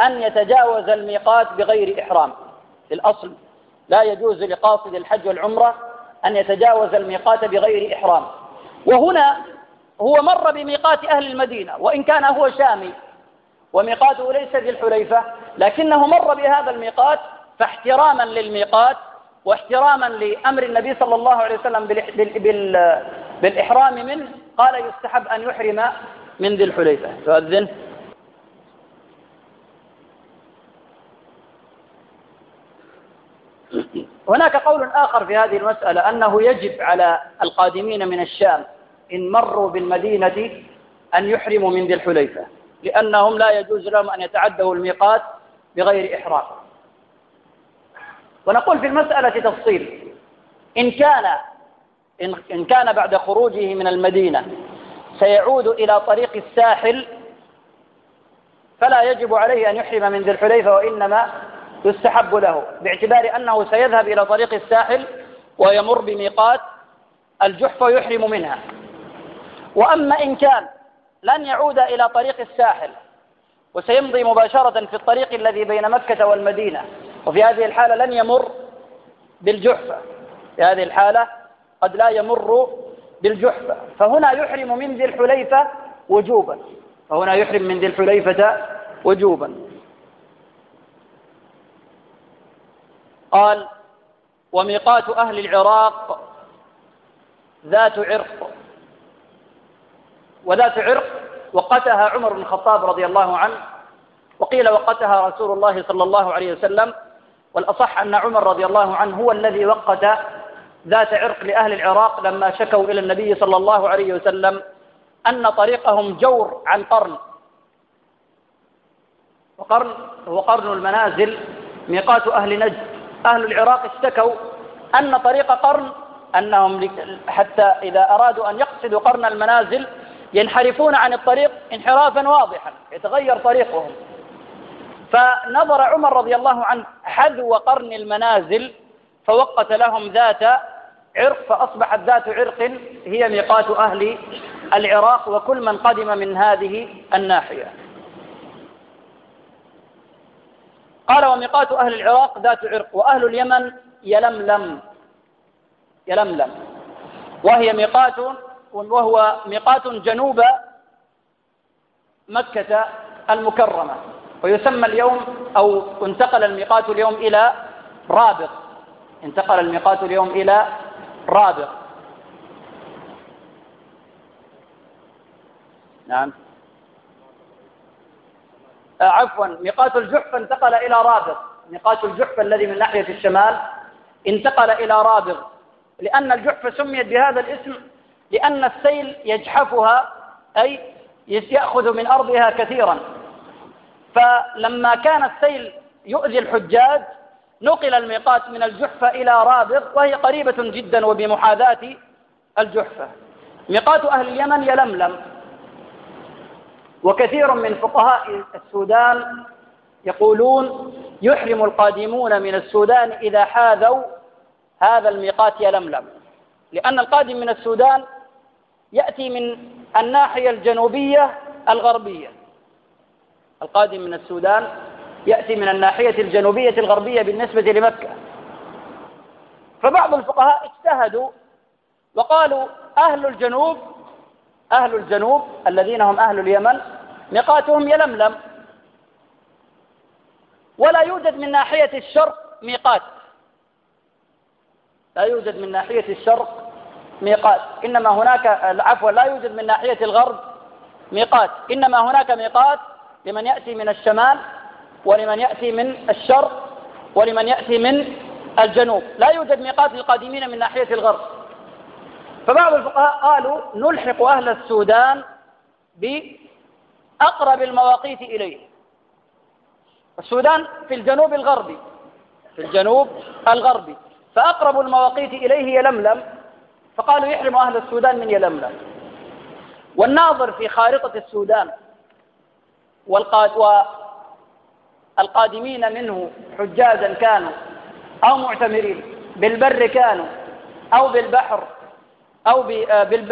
أن يتجاوز الميقات بغير إحرام. في الأصل لا يجوز لقاصد الحج والعمرة أن يتجاوز الميقات بغير إحرام. وهنا هو مر بميقات أهل المدينة وإن كان هو شامي وميقاته ليس ذي الحليفة لكنه مر بهذا الميقات فاحتراما للميقات واحتراما لأمر النبي صلى الله عليه وسلم بالإحرام منه قال يستحب أن يحرم من ذي الحليفة. تؤذن هناك قول آخر في هذه المسألة أنه يجب على القادمين من الشام إن مروا بالمدينة أن يحرموا من ذي الحليفة لأنهم لا يجوز لهم أن يتعدوا الميقات بغير إحرام. ونقول في المسألة تفصيل. إن كان إن كان بعد خروجه من المدينة سيعود إلى طريق الساحل فلا يجب عليه أن يحرم من ذي الحليفة وإنما يستحب له باعتبار أنه سيذهب إلى طريق الساحل ويمر بميقات الجحفة ويحرم منها. وأما إن كان لن يعود إلى طريق الساحل وسيمضي مباشرة في الطريق الذي بين مكة والمدينة وفي هذه الحالة لن يمر بالجحفة. في هذه الحالة قد لا يمر بالجحفة. فهنا يحرم من ذي الحليفة وجوبا. فهنا يحرم من ذي الحليفة وجوبا. قال وميقات أهل العراق ذات عرق. وذات عرق وقتها عمر بن الخطاب رضي الله عنه. وقيل وقتها رسول الله صلى الله عليه وسلم والأصح أن عمر رضي الله عنه هو الذي وقت ذات عرق لأهل العراق لما شكوا إلى النبي صلى الله عليه وسلم أن طريقهم جور عن قرن. وقرن هو قرن المنازل ميقات أهل نجد. أهل العراق اشتكوا أن طريق قرن أنهم حتى إذا أرادوا أن يقصدوا قرن المنازل ينحرفون عن الطريق انحرافا واضحا يتغير طريقهم. فنظر عمر رضي الله عنه حذو قرن المنازل فوقت لهم ذات عرق فأصبحت ذات عرق هي ميقات أهل العراق وكل من قدم من هذه الناحية. قال وميقات أهل العراق ذات عرق وأهل اليمن يلملم يلملم. وهي ميقات وهو ميقات جنوب مكة المكرمة. ويسمى اليوم أو انتقل الميقات اليوم إلى رابط انتقل الميقات اليوم إلى رابط نعم. آه عفوا ميقات الجحفة انتقل إلى رابط ميقات الجحفة الذي من ناحية الشمال انتقل إلى رابغ لأن الجحفة سميت بهذا الاسم لأن السيل يجحفها أي يأخذ من أرضها كثيرا. فلما كان السيل يؤذي الحجاج نقل الميقات من الجحفة إلى رابغ وهي قريبة جدا وبمحاذاة الجحفة. ميقات أهل اليمن يلملم. وكثير من فقهاء السودان يقولون يحرم القادمون من السودان إذا حاذوا هذا الميقات يلملم. لأن القادم من السودان يأتي من الناحية الجنوبية الغربية. القادم من السودان يأتي من الناحية الجنوبية الغربية بالنسبة لمكة. فبعض الفقهاء اجتهدوا وقالوا أهل الجنوب أهل الجنوب الذين هم أهل اليمن ميقاتهم يلملم. ولا يوجد من ناحية الشرق ميقات. لا يوجد من ناحية الشرق ميقات. إنما هناك عفوا لا يوجد من ناحية الغرب ميقات. إنما هناك ميقات لمن يأتي من الشمال ولمن يأتي من الشرق ولمن يأتي من الجنوب. لا يوجد ميقات للقادمين من ناحية الغرب. فبعض الفقهاء قالوا نلحق أهل السودان بأقرب المواقيت إليه. السودان في الجنوب الغربي في الجنوب الغربي. فأقرب المواقيت إليه يلملم فقالوا يحرم أهل السودان من يلملم. والناظر في خارطة السودان والقادمين منه حجازا كانوا أو معتمرين بالبر كانوا أو بالبحر أو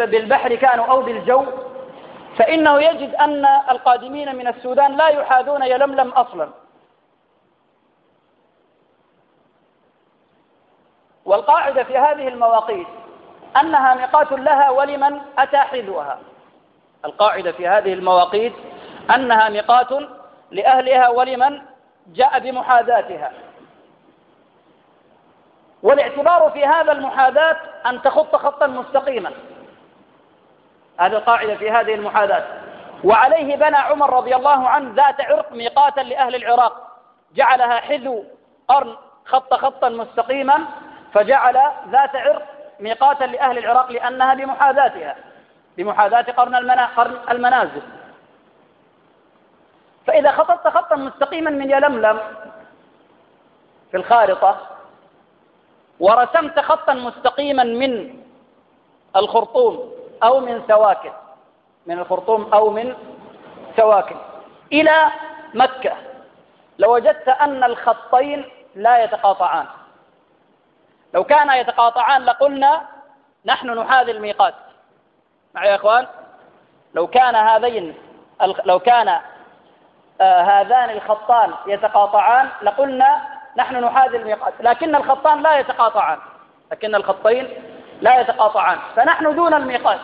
بالبحر كانوا أو بالجو. فإنه يجد أن القادمين من السودان لا يحاذون يلملم أصلا. والقاعدة في هذه المواقيت أنها ميقات لها ولمن أتى حذوها القاعدة في هذه المواقيت أنها ميقات لأهلها ولمن جاء بمحاذاتها. والاعتبار في هذا المحاذاة أن تخط خطا مستقيما. هذه القاعدة في هذه المحاذاة. وعليه بنى عمر رضي الله عنه ذات عرق ميقاتا لأهل العراق. جعلها حذو قرن خط خطا مستقيما فجعل ذات عرق ميقاتا لأهل العراق لأنها بمحاذاتها. بمحاذاة قرن, المنا... قرن المنازل. فإذا خططت خطا مستقيما من يلملم في الخارطة ورسمت خطا مستقيما من الخرطوم أو من سواكن من الخرطوم أو من سواكن. إلى مكة لوجدت أن الخطين لا يتقاطعان. لو كانا يتقاطعان لقلنا نحن نحاذي الميقات. معي يا إخوان؟ لو كان هذين لو كان هذان الخطان يتقاطعان. لقلنا نحن نحاذي الميقات لكن الخطان لا يتقاطعان. لكن الخطين لا يتقاطعان. فنحن دون الميقات.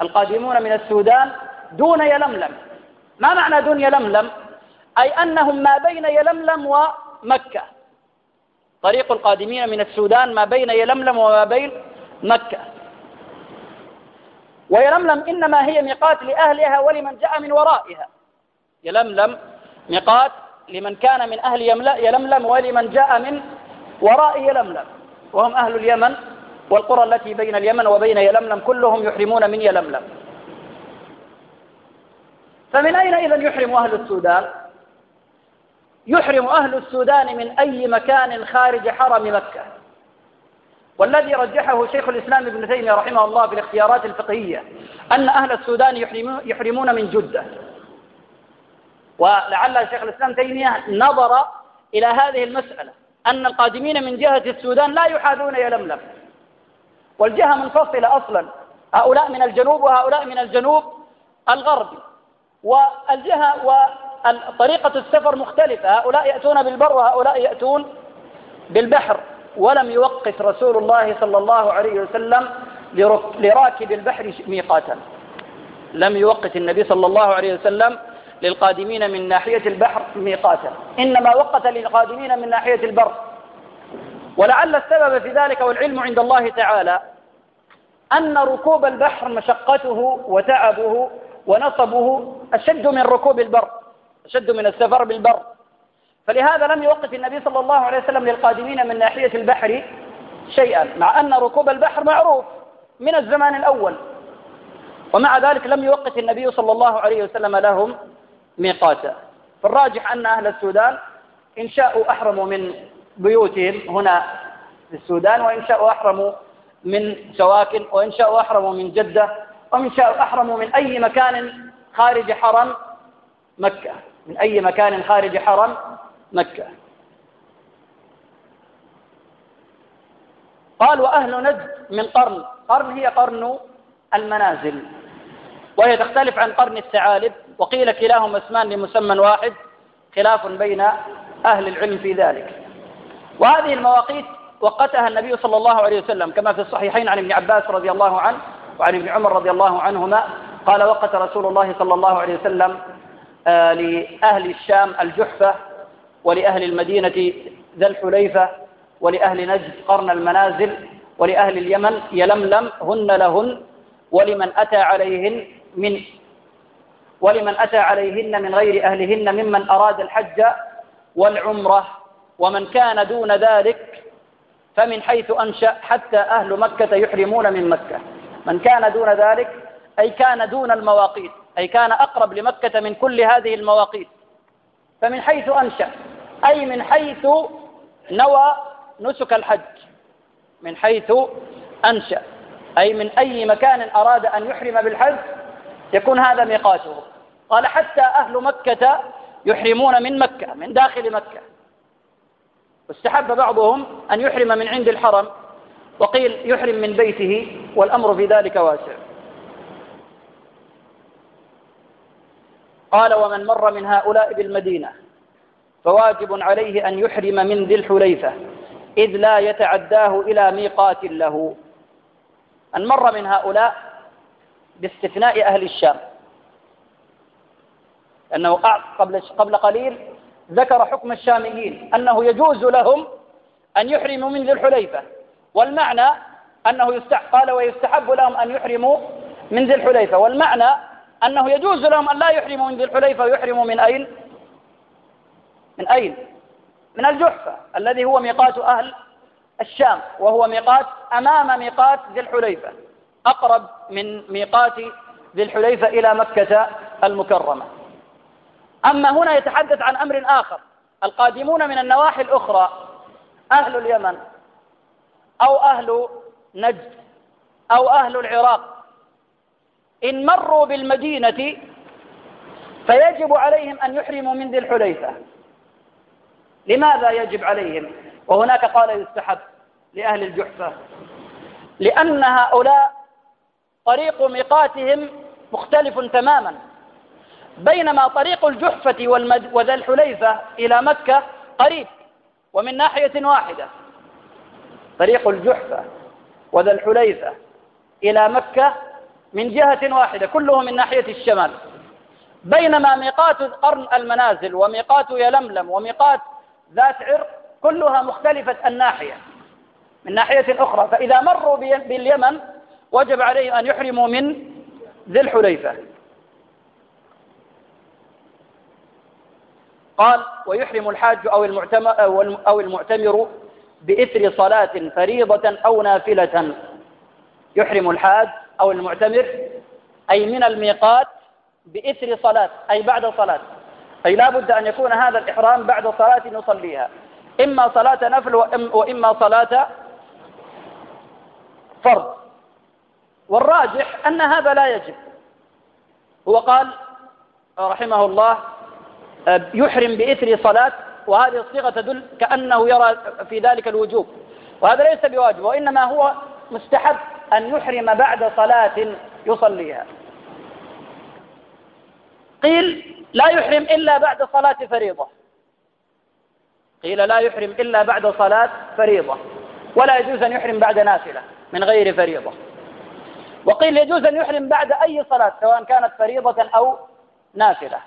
القادمون من السودان دون يلملم. ما معنى دون يلملم؟ أي أنهم ما بين يلملم ومكة. طريق القادمين من السودان ما بين يلملم وما بين مكة. ويلملم إنما هي ميقات لأهلها ولمن جاء من ورائها. يلملم ميقات لمن كان من أهل يلملم ولمن جاء من وراء يلملم. وهم أهل اليمن والقرى التي بين اليمن وبين يلملم كلهم يحرمون من يلملم. فمن أين إذا يحرم أهل السودان؟ يحرم أهل السودان من أي مكان خارج حرم مكة. والذي رجحه شيخ الإسلام ابن تيمية رحمه الله في الاختيارات الفقهية أن أهل السودان يحرمون من جدة. ولعل شيخ الإسلام تيمية نظر إلى هذه المسألة أن القادمين من جهة السودان لا يحاذون يلملم والجهة منفصلة أصلا هؤلاء من الجنوب وهؤلاء من الجنوب الغربي. والجهة وطريقة السفر مختلفة هؤلاء يأتون بالبر وهؤلاء يأتون بالبحر. ولم يوقف رسول الله صلى الله عليه وسلم لراكب البحر ميقاتا. لم يوقت النبي صلى الله عليه وسلم للقادمين من ناحية البحر ميقاتا. إنما وقت للقادمين من ناحية البر. ولعل السبب في ذلك والعلم عند الله تعالى أن ركوب البحر مشقته وتعبه ونصبه أشد من ركوب البر أشد من السفر بالبر. فلهذا لم يوقف النبي صلى الله عليه وسلم للقادمين من ناحية البحر شيئا مع أن ركوب البحر معروف من الزمان الأول. ومع ذلك لم يوقف النبي صلى الله عليه وسلم لهم ميقاتا فالراجح أن أهل السودان إن شاءوا أحرموا من بيوتهم هنا في السودان وإن شاءوا أحرموا من سواكن وإن شاءوا أحرموا من جدة وإن شاءوا أحرموا من أي مكان خارج حرم مكة. من أي مكان خارج حرم مكة. قال وأهل نجد من قرن. قرن هي قرن المنازل. وهي تختلف عن قرن الثعالب وقيل كلاهما اسمان لمسمى واحد خلاف بين أهل العلم في ذلك. وهذه المواقيت وقتها النبي صلى الله عليه وسلم كما في الصحيحين عن ابن عباس رضي الله عنه وعن ابن عمر رضي الله عنهما قال وقت رسول الله صلى الله عليه وسلم آه، لأهل الشام الجحفة ولأهل المدينة ذا الحليفة ولأهل نجد قرن المنازل ولأهل اليمن يلملم هن لهن ولمن أتى عليهن من ولمن أتى عليهن من غير أهلهن ممن أراد الحج والعمرة ومن كان دون ذلك فمن حيث أنشأ حتى أهل مكة يحرمون من مكة. من كان دون ذلك أي كان دون المواقيت أي كان أقرب لمكة من كل هذه المواقيت. فمن حيث أنشأ أي من حيث نوى نسك الحج. من حيث أنشأ أي من أي مكان أراد أن يحرم بالحج يكون هذا ميقاته. قال حتى أهل مكة يحرمون من مكة من داخل مكة. واستحب بعضهم أن يحرم من عند الحرم وقيل يحرم من بيته والأمر في ذلك واسع. قال ومن مر من هؤلاء بالمدينة فواجب عليه أن يحرم من ذي الحليفة إذ لا يتعداه إلى ميقات له. أن مر من هؤلاء باستثناء أهل الشام. أنه قبل قبل قليل ذكر حكم الشاميين أنه يجوز لهم أن يحرموا من ذي الحليفة. والمعنى أنه يستحق قال ويستحب لهم أن يحرموا من ذي الحليفة. والمعنى أنه يجوز لهم أن لا يحرموا من ذي الحليفة ويحرموا من أين؟ من أين؟ من الجحفة الذي هو ميقات أهل الشام وهو ميقات أمام ميقات ذي الحليفة. أقرب من ميقات ذي الحليفة إلى مكة المكرمة. أما هنا يتحدث عن أمر آخر. القادمون من النواحي الأخرى أهل اليمن أو أهل نجد أو أهل العراق. إن مروا بالمدينة فيجب عليهم أن يحرموا من ذي الحليفة. لماذا يجب عليهم؟ وهناك قال يستحب لأهل الجحفة. لأن هؤلاء طريق ميقاتهم مختلف تماما. بينما طريق الجحفة وذا الحليفة إلى مكة قريب ومن ناحية واحدة. طريق الجحفة وذا الحليفة إلى مكة من جهة واحدة كله من ناحية الشمال. بينما ميقات قرن المنازل وميقات يلملم وميقات ذات عرق كلها مختلفة الناحية. من ناحية أخرى فإذا مروا باليمن وجب عليهم أن يحرموا من ذي الحليفة. قال ويحرم الحاج أو المعتمر, أو المعتمر بإثر صلاة فريضة أو نافلة. يحرم الحاج أو المعتمر أي من الميقات بإثر صلاة أي بعد صلاة. أي لا بد أن يكون هذا الإحرام بعد صلاة نصليها. إما صلاة نفل وإما صلاة فرض. والراجح أن هذا لا يجب. هو قال رحمه الله يحرم بإثر صلاة وهذه الصيغة تدل كأنه يرى في ذلك الوجوب. وهذا ليس بواجب وإنما هو مستحب أن يحرم بعد صلاة يصليها. قيل لا يحرم إلا بعد صلاة فريضة. قيل لا يحرم إلا بعد صلاة فريضة. ولا يجوز أن يحرم بعد نافلة من غير فريضة. وقيل يجوز أن يحرم بعد أي صلاة سواء كانت فريضة أو نافلة.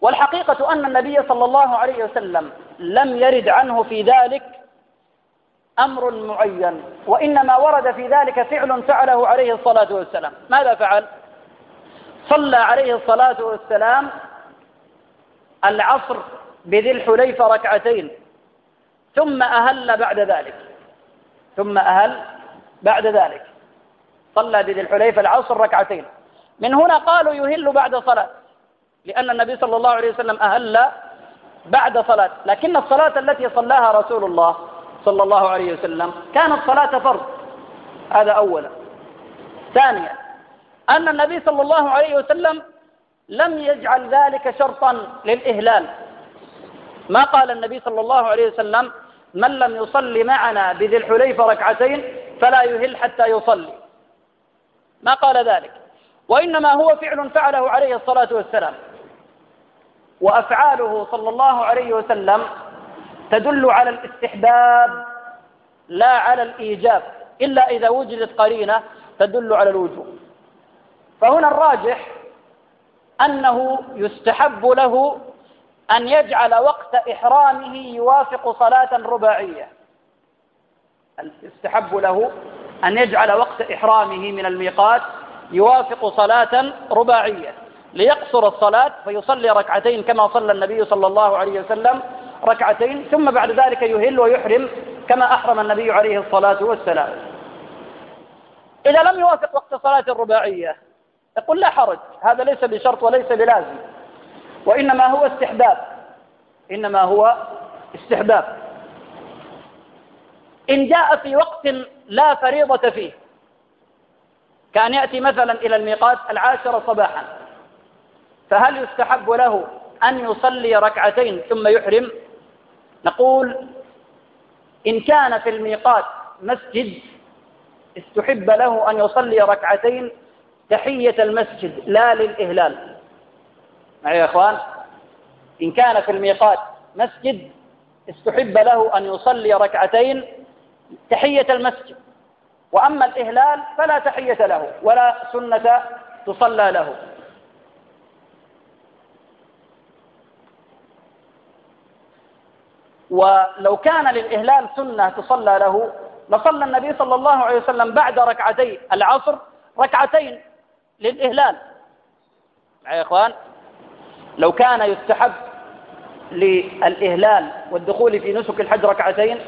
والحقيقة أن النبي صلى الله عليه وسلم لم يرد عنه في ذلك أمر معين وإنما ورد في ذلك فعل فعله عليه الصلاة والسلام. ماذا فعل؟ صلى عليه الصلاة والسلام العصر بذي الحليفة ركعتين ثم أهل بعد ذلك. ثم أهل بعد ذلك. صلى بذي الحليفة العصر ركعتين. من هنا قالوا يهل بعد صلاة. لأن النبي صلى الله عليه وسلم أهل بعد صلاة. لكن الصلاة التي صلاها رسول الله صلى الله عليه وسلم كانت صلاة فرض. هذا أولا. ثانيا أن النبي صلى الله عليه وسلم لم يجعل ذلك شرطا للإهلال. ما قال النبي صلى الله عليه وسلم من لم يصلي معنا بذي الحليفة ركعتين فلا يهل حتى يصلي. ما قال ذلك؟ وإنما هو فعل فعله عليه الصلاة والسلام. وأفعاله صلى الله عليه وسلم تدل على الاستحباب لا على الإيجاب. إلا إذا وجدت قرينة تدل على الوجوب. فهنا الراجح أنه يستحب له أن يجعل وقت إحرامه يوافق صلاة رباعية. يستحب له أن يجعل وقت إحرامه من الميقات يوافق صلاة رباعية ليقصر الصلاة فيصلي ركعتين كما صلى النبي صلى الله عليه وسلم ركعتين ثم بعد ذلك يهل ويحرم كما أحرم النبي عليه الصلاة والسلام. إذا لم يوافق وقت صلاة الرباعية يقول لا حرج هذا ليس بشرط وليس بلازم وإنما هو استحباب إنما هو استحباب. إن جاء في وقت لا فريضة فيه كأن يأتي مثلا إلى الميقات العاشرة صباحا فهل يستحب له أن يصلي ركعتين ثم يحرم؟ نقول إن كان في الميقات مسجد استحب له أن يصلي ركعتين تحية المسجد لا للإهلال. معي يا أخوان؟ إن كان في الميقات مسجد استحب له أن يصلي ركعتين تحية المسجد. وأما الإهلال فلا تحية له ولا سنة تصلى له. ولو كان للإهلال سنة تصلى له لصلى النبي صلى الله عليه وسلم بعد ركعتي العصر ركعتين للإهلال. يا إخوان لو كان يستحب للإهلال والدخول في نسك الحج ركعتين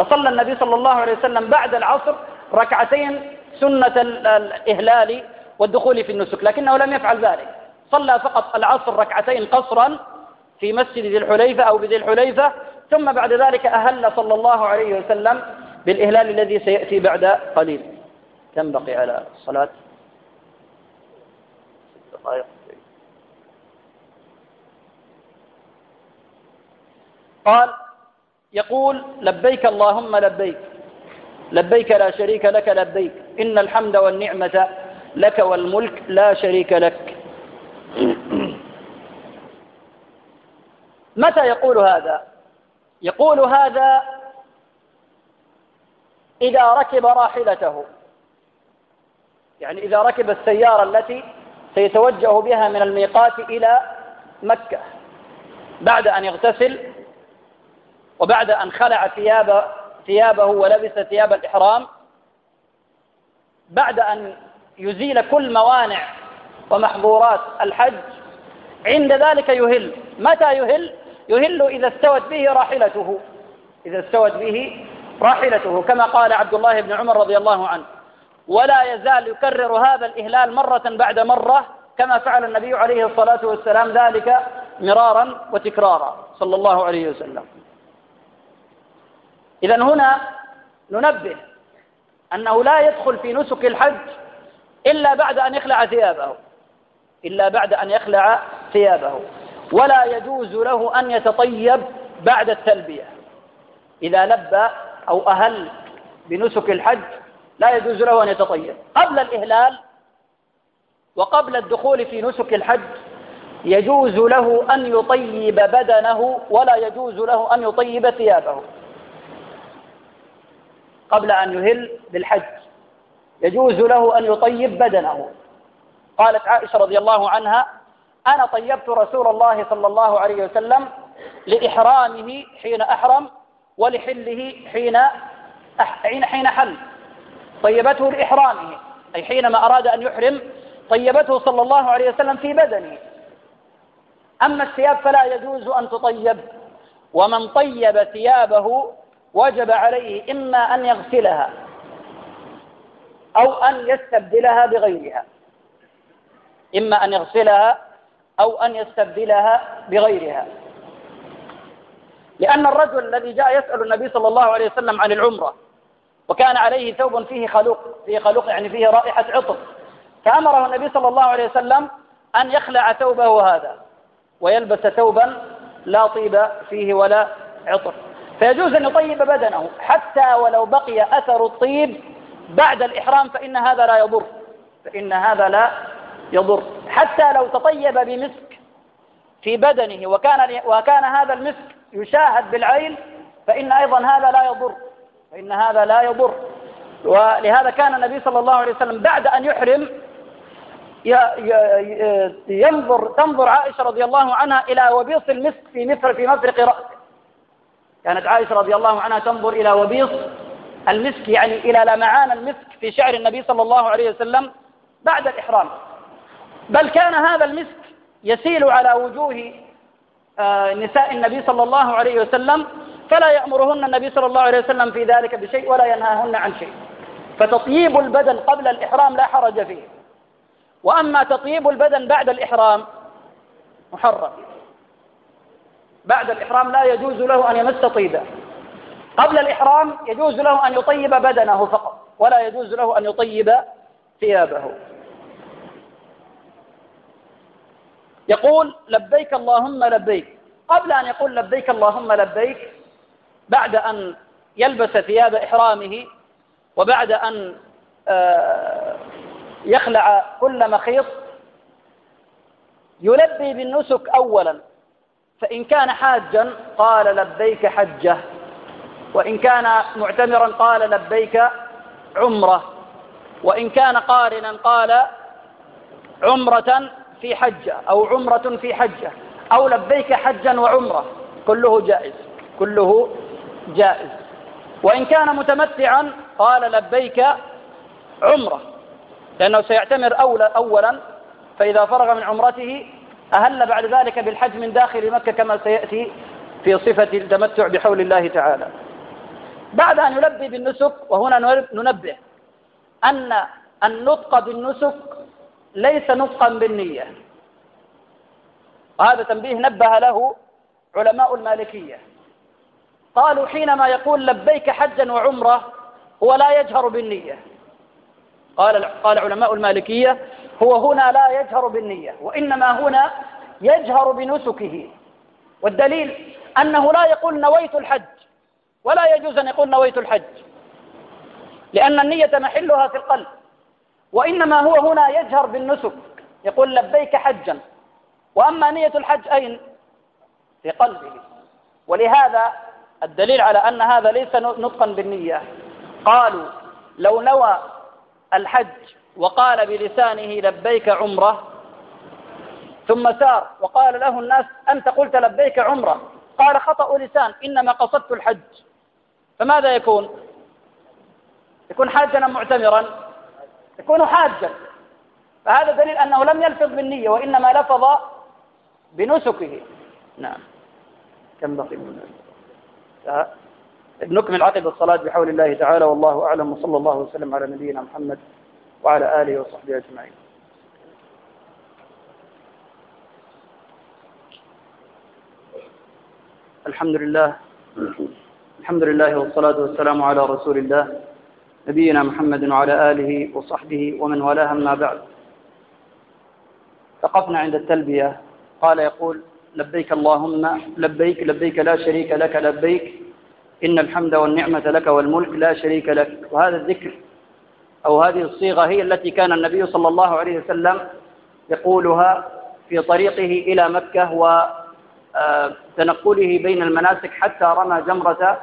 لصلى النبي صلى الله عليه وسلم بعد العصر ركعتين سنة الإهلال والدخول في النسك لكنه لم يفعل ذلك. صلى فقط العصر ركعتين قصرا في مسجد ذي الحليفة أو بذي الحليفة ثم بعد ذلك أهل صلى الله عليه وسلم بالإهلال الذي سيأتي بعد قليل. كم بقي على الصلاة؟ دقائق قال يقول لبيك اللهم لبيك لبيك لا شريك لك لبيك إن الحمد والنعمة لك والملك لا شريك لك. متى يقول هذا؟ يقول هذا إذا ركب راحلته يعني إذا ركب السيارة التي سيتوجه بها من الميقات إلى مكة بعد أن يغتسل وبعد أن خلع ثياب ثيابه ولبس ثياب الإحرام بعد أن يزيل كل موانع ومحظورات الحج عند ذلك يهل. متى يهل؟ يهل إذا استوت به راحلته. إذا استوت به راحلته كما قال عبد الله بن عمر رضي الله عنه ولا يزال يكرر هذا الإهلال مرة بعد مرة كما فعل النبي عليه الصلاة والسلام ذلك مرارا وتكرارا. صلى الله عليه وسلم. إذا هنا ننبه أنه لا يدخل في نسك الحج إلا بعد أن يخلع ثيابه إلا بعد أن يخلع ثيابه ولا يجوز له أن يتطيب بعد التلبية. إذا لبى أو أهل بنسك الحج لا يجوز له أن يتطيب. قبل الإهلال وقبل الدخول في نسك الحج يجوز له أن يطيب بدنه ولا يجوز له أن يطيب ثيابه. قبل أن يهل بالحج. يجوز له أن يطيب بدنه. قالت عائشة رضي الله عنها أنا طيبت رسول الله صلى الله عليه وسلم لإحرامه حين أحرم ولحله حين حين حين حل. طيبته لإحرامه أي حينما أراد أن يحرم طيبته صلى الله عليه وسلم في بدنه. أما الثياب فلا يجوز أن تطيب. ومن طيب ثيابه وجب عليه إما أن يغسلها أو أن يستبدلها بغيرها. إما أن يغسلها أو أن يستبدلها بغيرها. لأن الرجل الذي جاء يسأل النبي صلى الله عليه وسلم عن العمرة وكان عليه ثوب فيه خلوق فيه خلوق يعني فيه رائحة عطر فأمره النبي صلى الله عليه وسلم أن يخلع ثوبه هذا ويلبس ثوبا لا طيب فيه ولا عطر. فيجوز أن يطيب بدنه. حتى ولو بقي أثر الطيب بعد الإحرام فإن هذا لا يضر. فإن هذا لا يضر. حتى لو تطيب بمسك في بدنه وكان وكان هذا المسك يشاهد بالعين فإن أيضا هذا لا يضر. فإن هذا لا يضر. ولهذا كان النبي صلى الله عليه وسلم بعد أن يحرم ينظر تنظر عائشة رضي الله عنها إلى وبيص المسك في مفرق في مفرق رأسه. كانت عائشة رضي الله عنها تنظر إلى وبيص المسك يعني إلى لمعان المسك في شعر النبي صلى الله عليه وسلم بعد الإحرام. بل كان هذا المسك يسيل على وجوه آه، نساء النبي صلى الله عليه وسلم فلا يأمرهن النبي صلى الله عليه وسلم في ذلك بشيء ولا ينهاهن عن شيء. فتطيب البدن قبل الإحرام لا حرج فيه. وأما تطيب البدن بعد الإحرام محرم. بعد الإحرام لا يجوز له أن يمس طيبا. قبل الإحرام يجوز له أن يطيب بدنه فقط ولا يجوز له أن يطيب ثيابه. يقول لبيك اللهم لبيك. قبل أن يقول لبيك اللهم لبيك بعد أن يلبس ثياب إحرامه وبعد أن آه، يخلع كل مخيط يلبي بالنسك أولا. فإن كان حاجا قال لبيك حجة وإن كان معتمرا قال لبيك عمرة وإن كان قارنا قال عمرة في حجة أو عمرة في حجة أو لبيك حجا وعمرة كله جائز كله جائز. وإن كان متمتعا قال لبيك عمرة لأنه سيعتمر أولا فإذا فرغ من عمرته أهل بعد ذلك بالحج من داخل مكة كما سيأتي في صفة التمتع بحول الله تعالى. بعد أن يلبي بالنسك وهنا ننبه أن النطق بالنسك ليس نطقا بالنية. وهذا تنبيه نبه له علماء المالكية. قالوا حينما يقول لبيك حجا وعمرة هو لا يجهر بالنية. قال قال علماء المالكية هو هنا لا يجهر بالنية وإنما هنا يجهر بنسكه. والدليل أنه لا يقول نويت الحج ولا يجوز أن يقول نويت الحج لأن النية محلها في القلب وإنما هو هنا يجهر بالنسك يقول لبيك حجا. وأما نية الحج أين؟ في قلبه. ولهذا الدليل على أن هذا ليس نطقا بالنية. قالوا لو نوى الحج وقال بلسانه لبيك عمرة ثم سار وقال له الناس أنت قلت لبيك عمرة؟ قال خطأ لسان إنما قصدت الحج. فماذا يكون؟ يكون حاجا معتمرا؟ يكون حاجا فهذا دليل أنه لم يلفظ بالنية وإنما لفظ بنسكه. نعم. كم بقي؟ من نكمل عقب الصلاة بحول الله تعالى والله أعلم وصلى الله وسلم على نبينا محمد وعلى آله وصحبه أجمعين. الحمد لله الحمد لله والصلاة والسلام على رسول الله نبينا محمد وعلى آله وصحبه ومن والاه ما بعد. وقفنا عند التلبية قال يقول لبيك اللهم لبيك لبيك لا شريك لك لبيك إن الحمد والنعمة لك والملك لا شريك لك. وهذا الذكر أو هذه الصيغة هي التي كان النبي صلى الله عليه وسلم يقولها في طريقه إلى مكة وتنقله بين المناسك حتى رمى جمرة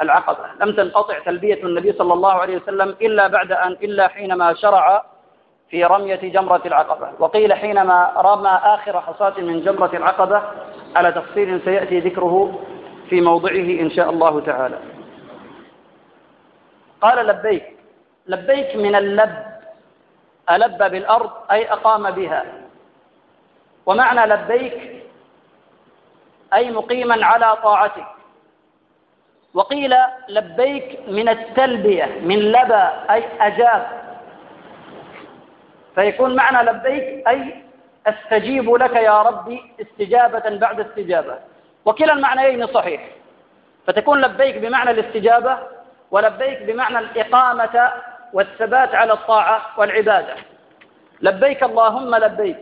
العقبة. لم تنقطع تلبية النبي صلى الله عليه وسلم إلا بعد أن إلا حينما شرع في رمية جمرة العقبة. وقيل حينما رمى آخر حصاة من جمرة العقبة. على تفصيل سيأتي ذكره في موضعه إن شاء الله تعالى. قال لبيك لبيك من اللب ألب بالأرض أي أقام بها. ومعنى لبيك أي مقيما على طاعتك. وقيل لبيك من التلبية من لبى أي أجاب. فيكون معنى لبيك أي أستجيب لك يا ربي استجابة بعد استجابة. وكلا المعنيين صحيح. فتكون لبيك بمعنى الاستجابة ولبيك بمعنى الإقامة والثبات على الطاعة والعبادة. لبيك اللهم لبيك.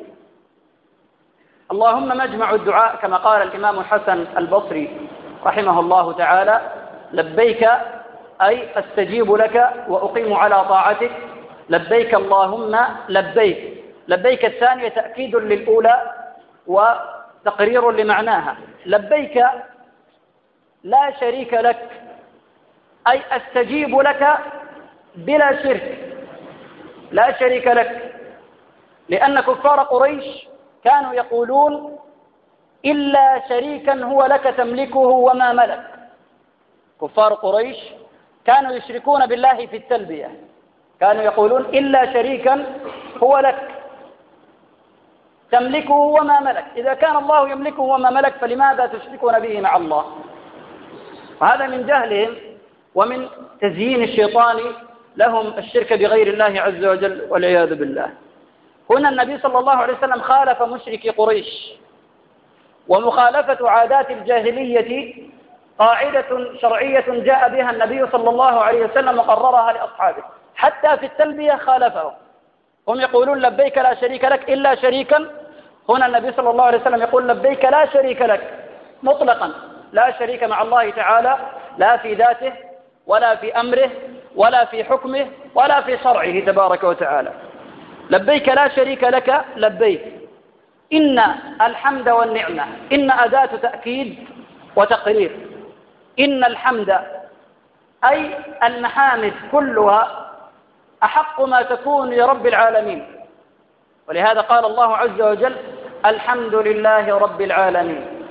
اللهم مجمع الدعاء كما قال الإمام الحسن البصري رحمه الله تعالى. لبيك أي أستجيب لك وأقيم على طاعتك. لبيك اللهم لبيك. لبيك الثانية تأكيد للأولى وتقرير لمعناها. لبيك لا شريك لك أي أستجيب لك بلا شرك. لا شريك لك لأن كفار قريش كانوا يقولون إلا شريكا هو لك تملكه وما ملك. كفار قريش كانوا يشركون بالله في التلبية. كانوا يقولون إلا شريكا هو لك. تملكه وما ملك. إذا كان الله يملكه وما ملك فلماذا تشركون به مع الله؟ وهذا من جهلهم ومن تزيين الشيطان لهم الشرك بغير الله عز وجل والعياذ بالله. هنا النبي صلى الله عليه وسلم خالف مشركي قريش ومخالفة عادات الجاهلية قاعدة شرعية جاء بها النبي صلى الله عليه وسلم وقررها لأصحابه. حتى في التلبية خالفه هم يقولون لبيك لا شريك لك إلا شريكا. هنا النبي صلى الله عليه وسلم يقول لبيك لا شريك لك مطلقا. لا شريك مع الله تعالى لا في ذاته ولا في أمره ولا في حكمه ولا في شرعه تبارك وتعالى. لبيك لا شريك لك لبيك. إن الحمد والنعمة إن أداة تأكيد وتقرير. إن الحمد أي المحامد كلها أحق ما تكون لرب العالمين. ولهذا قال الله عز وجل الحمد لله رب العالمين.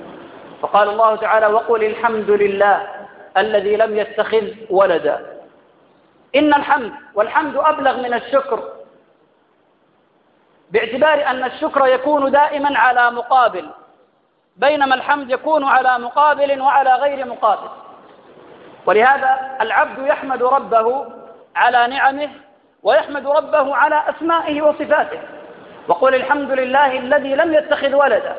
فقال الله تعالى وقل الحمد لله الذي لم يتخذ ولدا. إن الحمد والحمد أبلغ من الشكر باعتبار أن الشكر يكون دائما على مقابل بينما الحمد يكون على مقابل وعلى غير مقابل. ولهذا العبد يحمد ربه على نعمه ويحمد ربه على أسمائه وصفاته. وقل الحمد لله الذي لم يتخذ ولدا.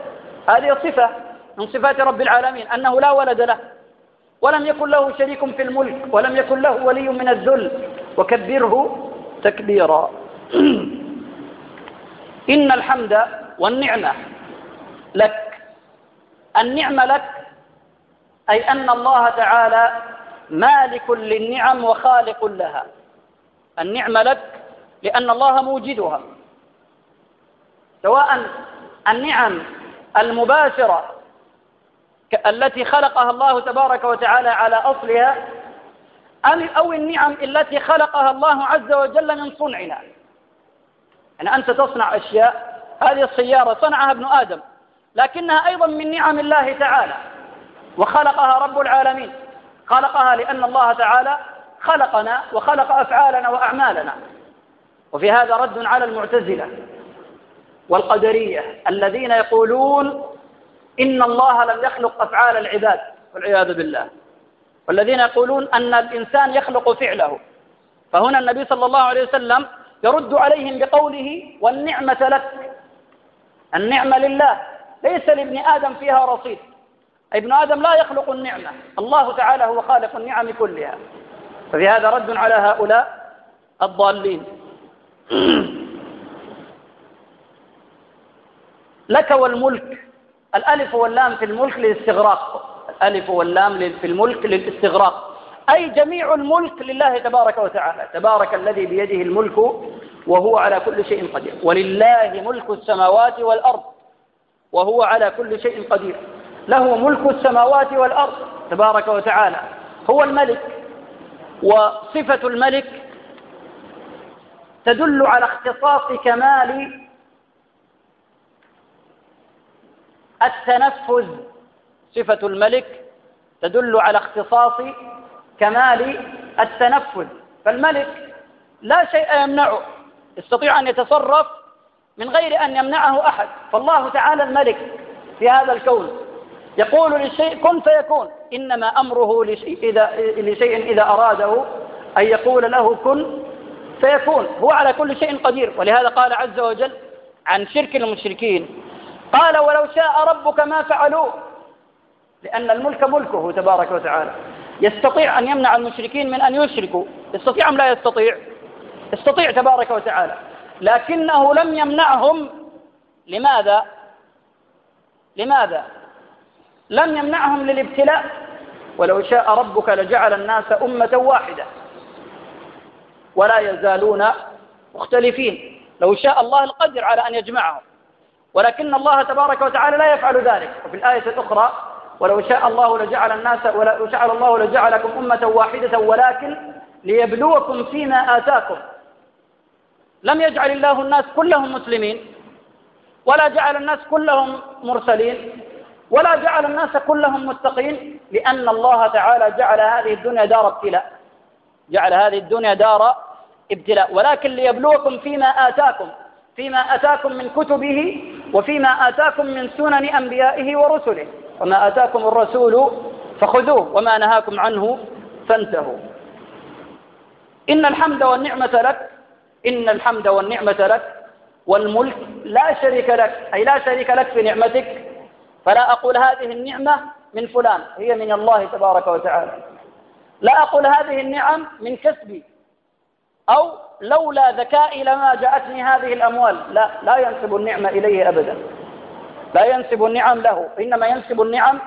هذه صفة من صفات رب العالمين أنه لا ولد له. ولم يكن له شريك في الملك ولم يكن له ولي من الذل. وكبره تكبيرا. إن الحمد والنعمة لك. النعمة لك أي أن الله تعالى مالك للنعم وخالق لها. النعمة لك لأن الله موجدها. سواء النعم المباشرة التي خلقها الله تبارك وتعالى على أصلها أو النعم التي خلقها الله عز وجل من صنعنا. يعني أنت تصنع أشياء هذه السيارة صنعها ابن آدم لكنها أيضا من نعم الله تعالى وخلقها رب العالمين. خلقها لأن الله تعالى خلقنا وخلق أفعالنا وأعمالنا. وفي هذا رد على المعتزلة والقدرية الذين يقولون إن الله لم يخلق أفعال العباد والعياذ بالله. والذين يقولون أن الإنسان يخلق فعله. فهنا النبي صلى الله عليه وسلم يرد عليهم بقوله والنعمة لك. النعمة لله. ليس لابن آدم فيها رصيد. ابن آدم لا يخلق النعمة. الله تعالى هو خالق النعم كلها. ففي هذا رد على هؤلاء الضالين. لك والملك. الألف واللام في الملك للاستغراق. الألف واللام في الملك للاستغراق. أي جميع الملك لله تبارك وتعالى. تبارك الذي بيده الملك وهو على كل شيء قدير. ولله ملك السماوات والأرض وهو على كل شيء قدير. له ملك السماوات والأرض تبارك وتعالى. هو الملك. وصفة الملك تدل على اختصاص كمال التنفذ. صفة الملك تدل على اختصاص كمال التنفذ. فالملك لا شيء يمنعه يستطيع أن يتصرف من غير أن يمنعه أحد. فالله تعالى الملك في هذا الكون يقول للشيء كن فيكون. إنما أمره لشيء إذا, لشيء إذا أراده أن يقول له كن فيكون. هو على كل شيء قدير. ولهذا قال عز وجل عن شرك المشركين قال ولو شاء ربك ما فعلوه لأن الملك ملكه تبارك وتعالى. يستطيع أن يمنع المشركين من أن يشركوا. يستطيع أم لا يستطيع؟ يستطيع تبارك وتعالى. لكنه لم يمنعهم. لماذا؟ لماذا؟ لم يمنعهم للابتلاء. ولو شاء ربك لجعل الناس أمة واحدة. ولا يزالون مختلفين. لو شاء الله القدر على أن يجمعهم. ولكن الله تبارك وتعالى لا يفعل ذلك. وفي الآية الأخرى ولو شاء الله لجعل الناس ولو شاء الله لجعلكم أمة واحدة ولكن ليبلوكم فيما آتاكم. لم يجعل الله الناس كلهم مسلمين ولا جعل الناس كلهم مرسلين. ولا جعل الناس كلهم متقين لأن الله تعالى جعل هذه الدنيا دار ابتلاء. جعل هذه الدنيا دار ابتلاء. ولكن ليبلوكم فيما آتاكم فيما أتاكم من كتبه وفيما آتاكم من سنن أنبيائه ورسله. وما آتاكم الرسول فخذوه وما نهاكم عنه فانتهوا. إن الحمد والنعمة لك إن الحمد والنعمة لك والملك لا شريك لك أي لا شريك لك في نعمتك فلا أقول هذه النعمة من فلان هي من الله تبارك وتعالى. لا أقول هذه النعم من كسبي أو لولا ذكائي لما جاءتني هذه الأموال. لا لا ينسب النعمة إليه أبدا. لا ينسب النعم له إنما ينسب النعم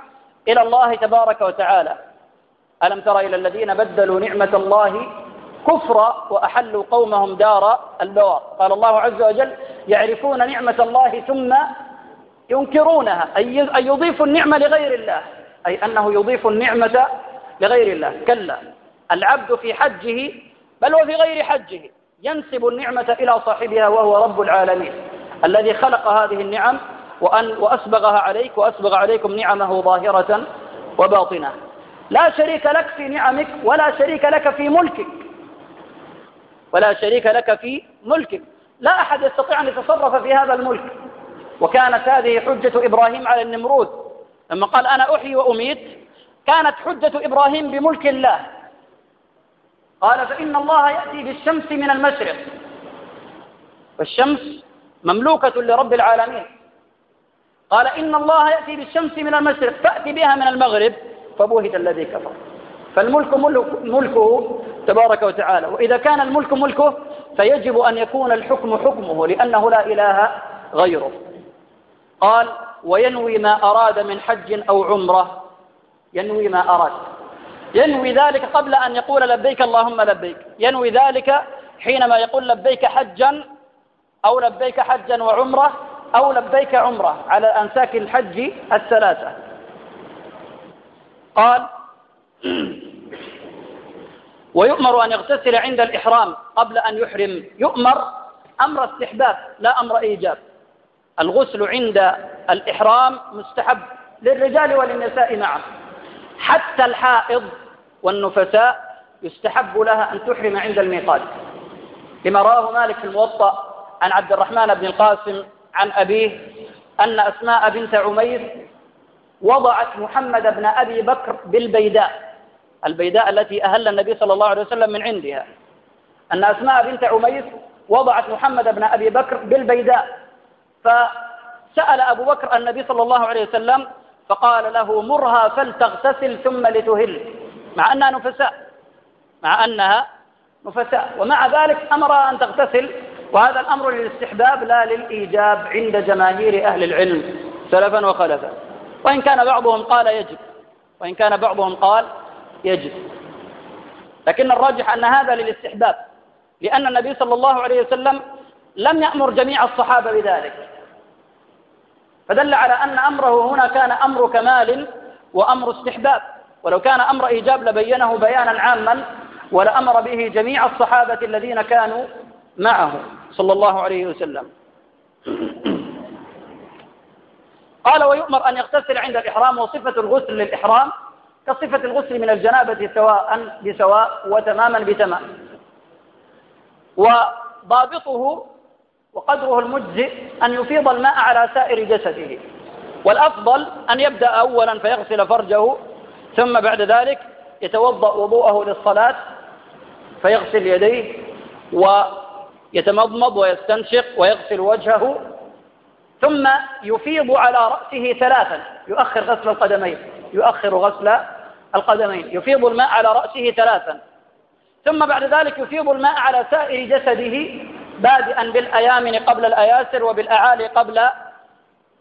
إلى الله تبارك وتعالى. ألم تر إلى الذين بدلوا نعمة الله كفرا وأحلوا قومهم دار البوار. قال الله عز وجل يعرفون نعمة الله ثم ينكرونها أي أن يضيفوا النعمة لغير الله. أي أنه يضيف النعمة لغير الله. كلا العبد في حجه بل وفي غير حجه ينسب النعمة إلى صاحبها وهو رب العالمين. الذي خلق هذه النعم وأن وأسبغها عليك وأسبغ عليكم نعمه ظاهرة وباطنة. لا شريك لك في نعمك ولا شريك لك في ملكك. ولا شريك لك في ملكك. لا أحد يستطيع أن يتصرف في هذا الملك. وكانت هذه حجة إبراهيم على النمرود. لما قال أنا أحيي وأميت كانت حجة إبراهيم بملك الله. قال فإن الله يأتي بالشمس من المشرق. والشمس مملوكة لرب العالمين. قال إن الله يأتي بالشمس من المشرق فأتي بها من المغرب فبوهت الذي كفر. فالملك ملك ملكه تبارك وتعالى. وإذا كان الملك ملكه فيجب أن يكون الحكم حكمه لأنه لا إله غيره. قال وينوي ما أراد من حج أو عمرة. ينوي ما أراد. ينوي ذلك قبل أن يقول لبيك اللهم لبيك. ينوي ذلك حينما يقول لبيك حجا أو لبيك حجا وعمرة أو لبيك عمرة على أنساك الحج الثلاثة. قال ويؤمر أن يغتسل عند الإحرام قبل أن يحرم. يؤمر أمر استحباب لا أمر إيجاب. الغسل عند الإحرام مستحب للرجال وللنساء معا حتى الحائض والنفساء يستحب لها أن تحرم عند الميقات. لما رواه مالك في الموطأ عن عبد الرحمن بن القاسم عن أبيه أن أسماء بنت عميس وضعت محمد بن أبي بكر بالبيداء. البيداء التي أهل النبي صلى الله عليه وسلم من عندها. أن أسماء بنت عميس وضعت محمد بن أبي بكر بالبيداء. فسأل أبو بكر النبي صلى الله عليه وسلم فقال له مرها فلتغتسل ثم لتهل مع أنها نفساء مع أنها نفساء. ومع ذلك أمرها أن تغتسل وهذا الأمر للاستحباب لا للإيجاب عند جماهير أهل العلم سلفا وخلفا. وإن كان بعضهم قال يجب وإن كان بعضهم قال يجب. لكن الراجح أن هذا للاستحباب لأن النبي صلى الله عليه وسلم لم يأمر جميع الصحابة بذلك. فدل على أن أمره هنا كان أمر كمال وأمر استحباب. ولو كان أمر إيجاب لبينه بيانا عاما ولأمر به جميع الصحابة الذين كانوا معه صلى الله عليه وسلم. قال ويؤمر أن يغتسل عند الإحرام وصفة الغسل للإحرام كصفة الغسل من الجنابة سواء بسواء وتماما بتمام. وضابطه وقدره المجزئ أن يفيض الماء على سائر جسده. والأفضل أن يبدأ أولا فيغسل فرجه ثم بعد ذلك يتوضأ وضوءه للصلاة فيغسل يديه ويتمضمض ويستنشق ويغسل وجهه ثم يفيض على رأسه ثلاثا. يؤخر غسل القدمين يؤخر غسل القدمين. يفيض الماء على رأسه ثلاثا. ثم بعد ذلك يفيض الماء على سائر جسده بادئا بالأيامن قبل الأياسر وبالأعالي قبل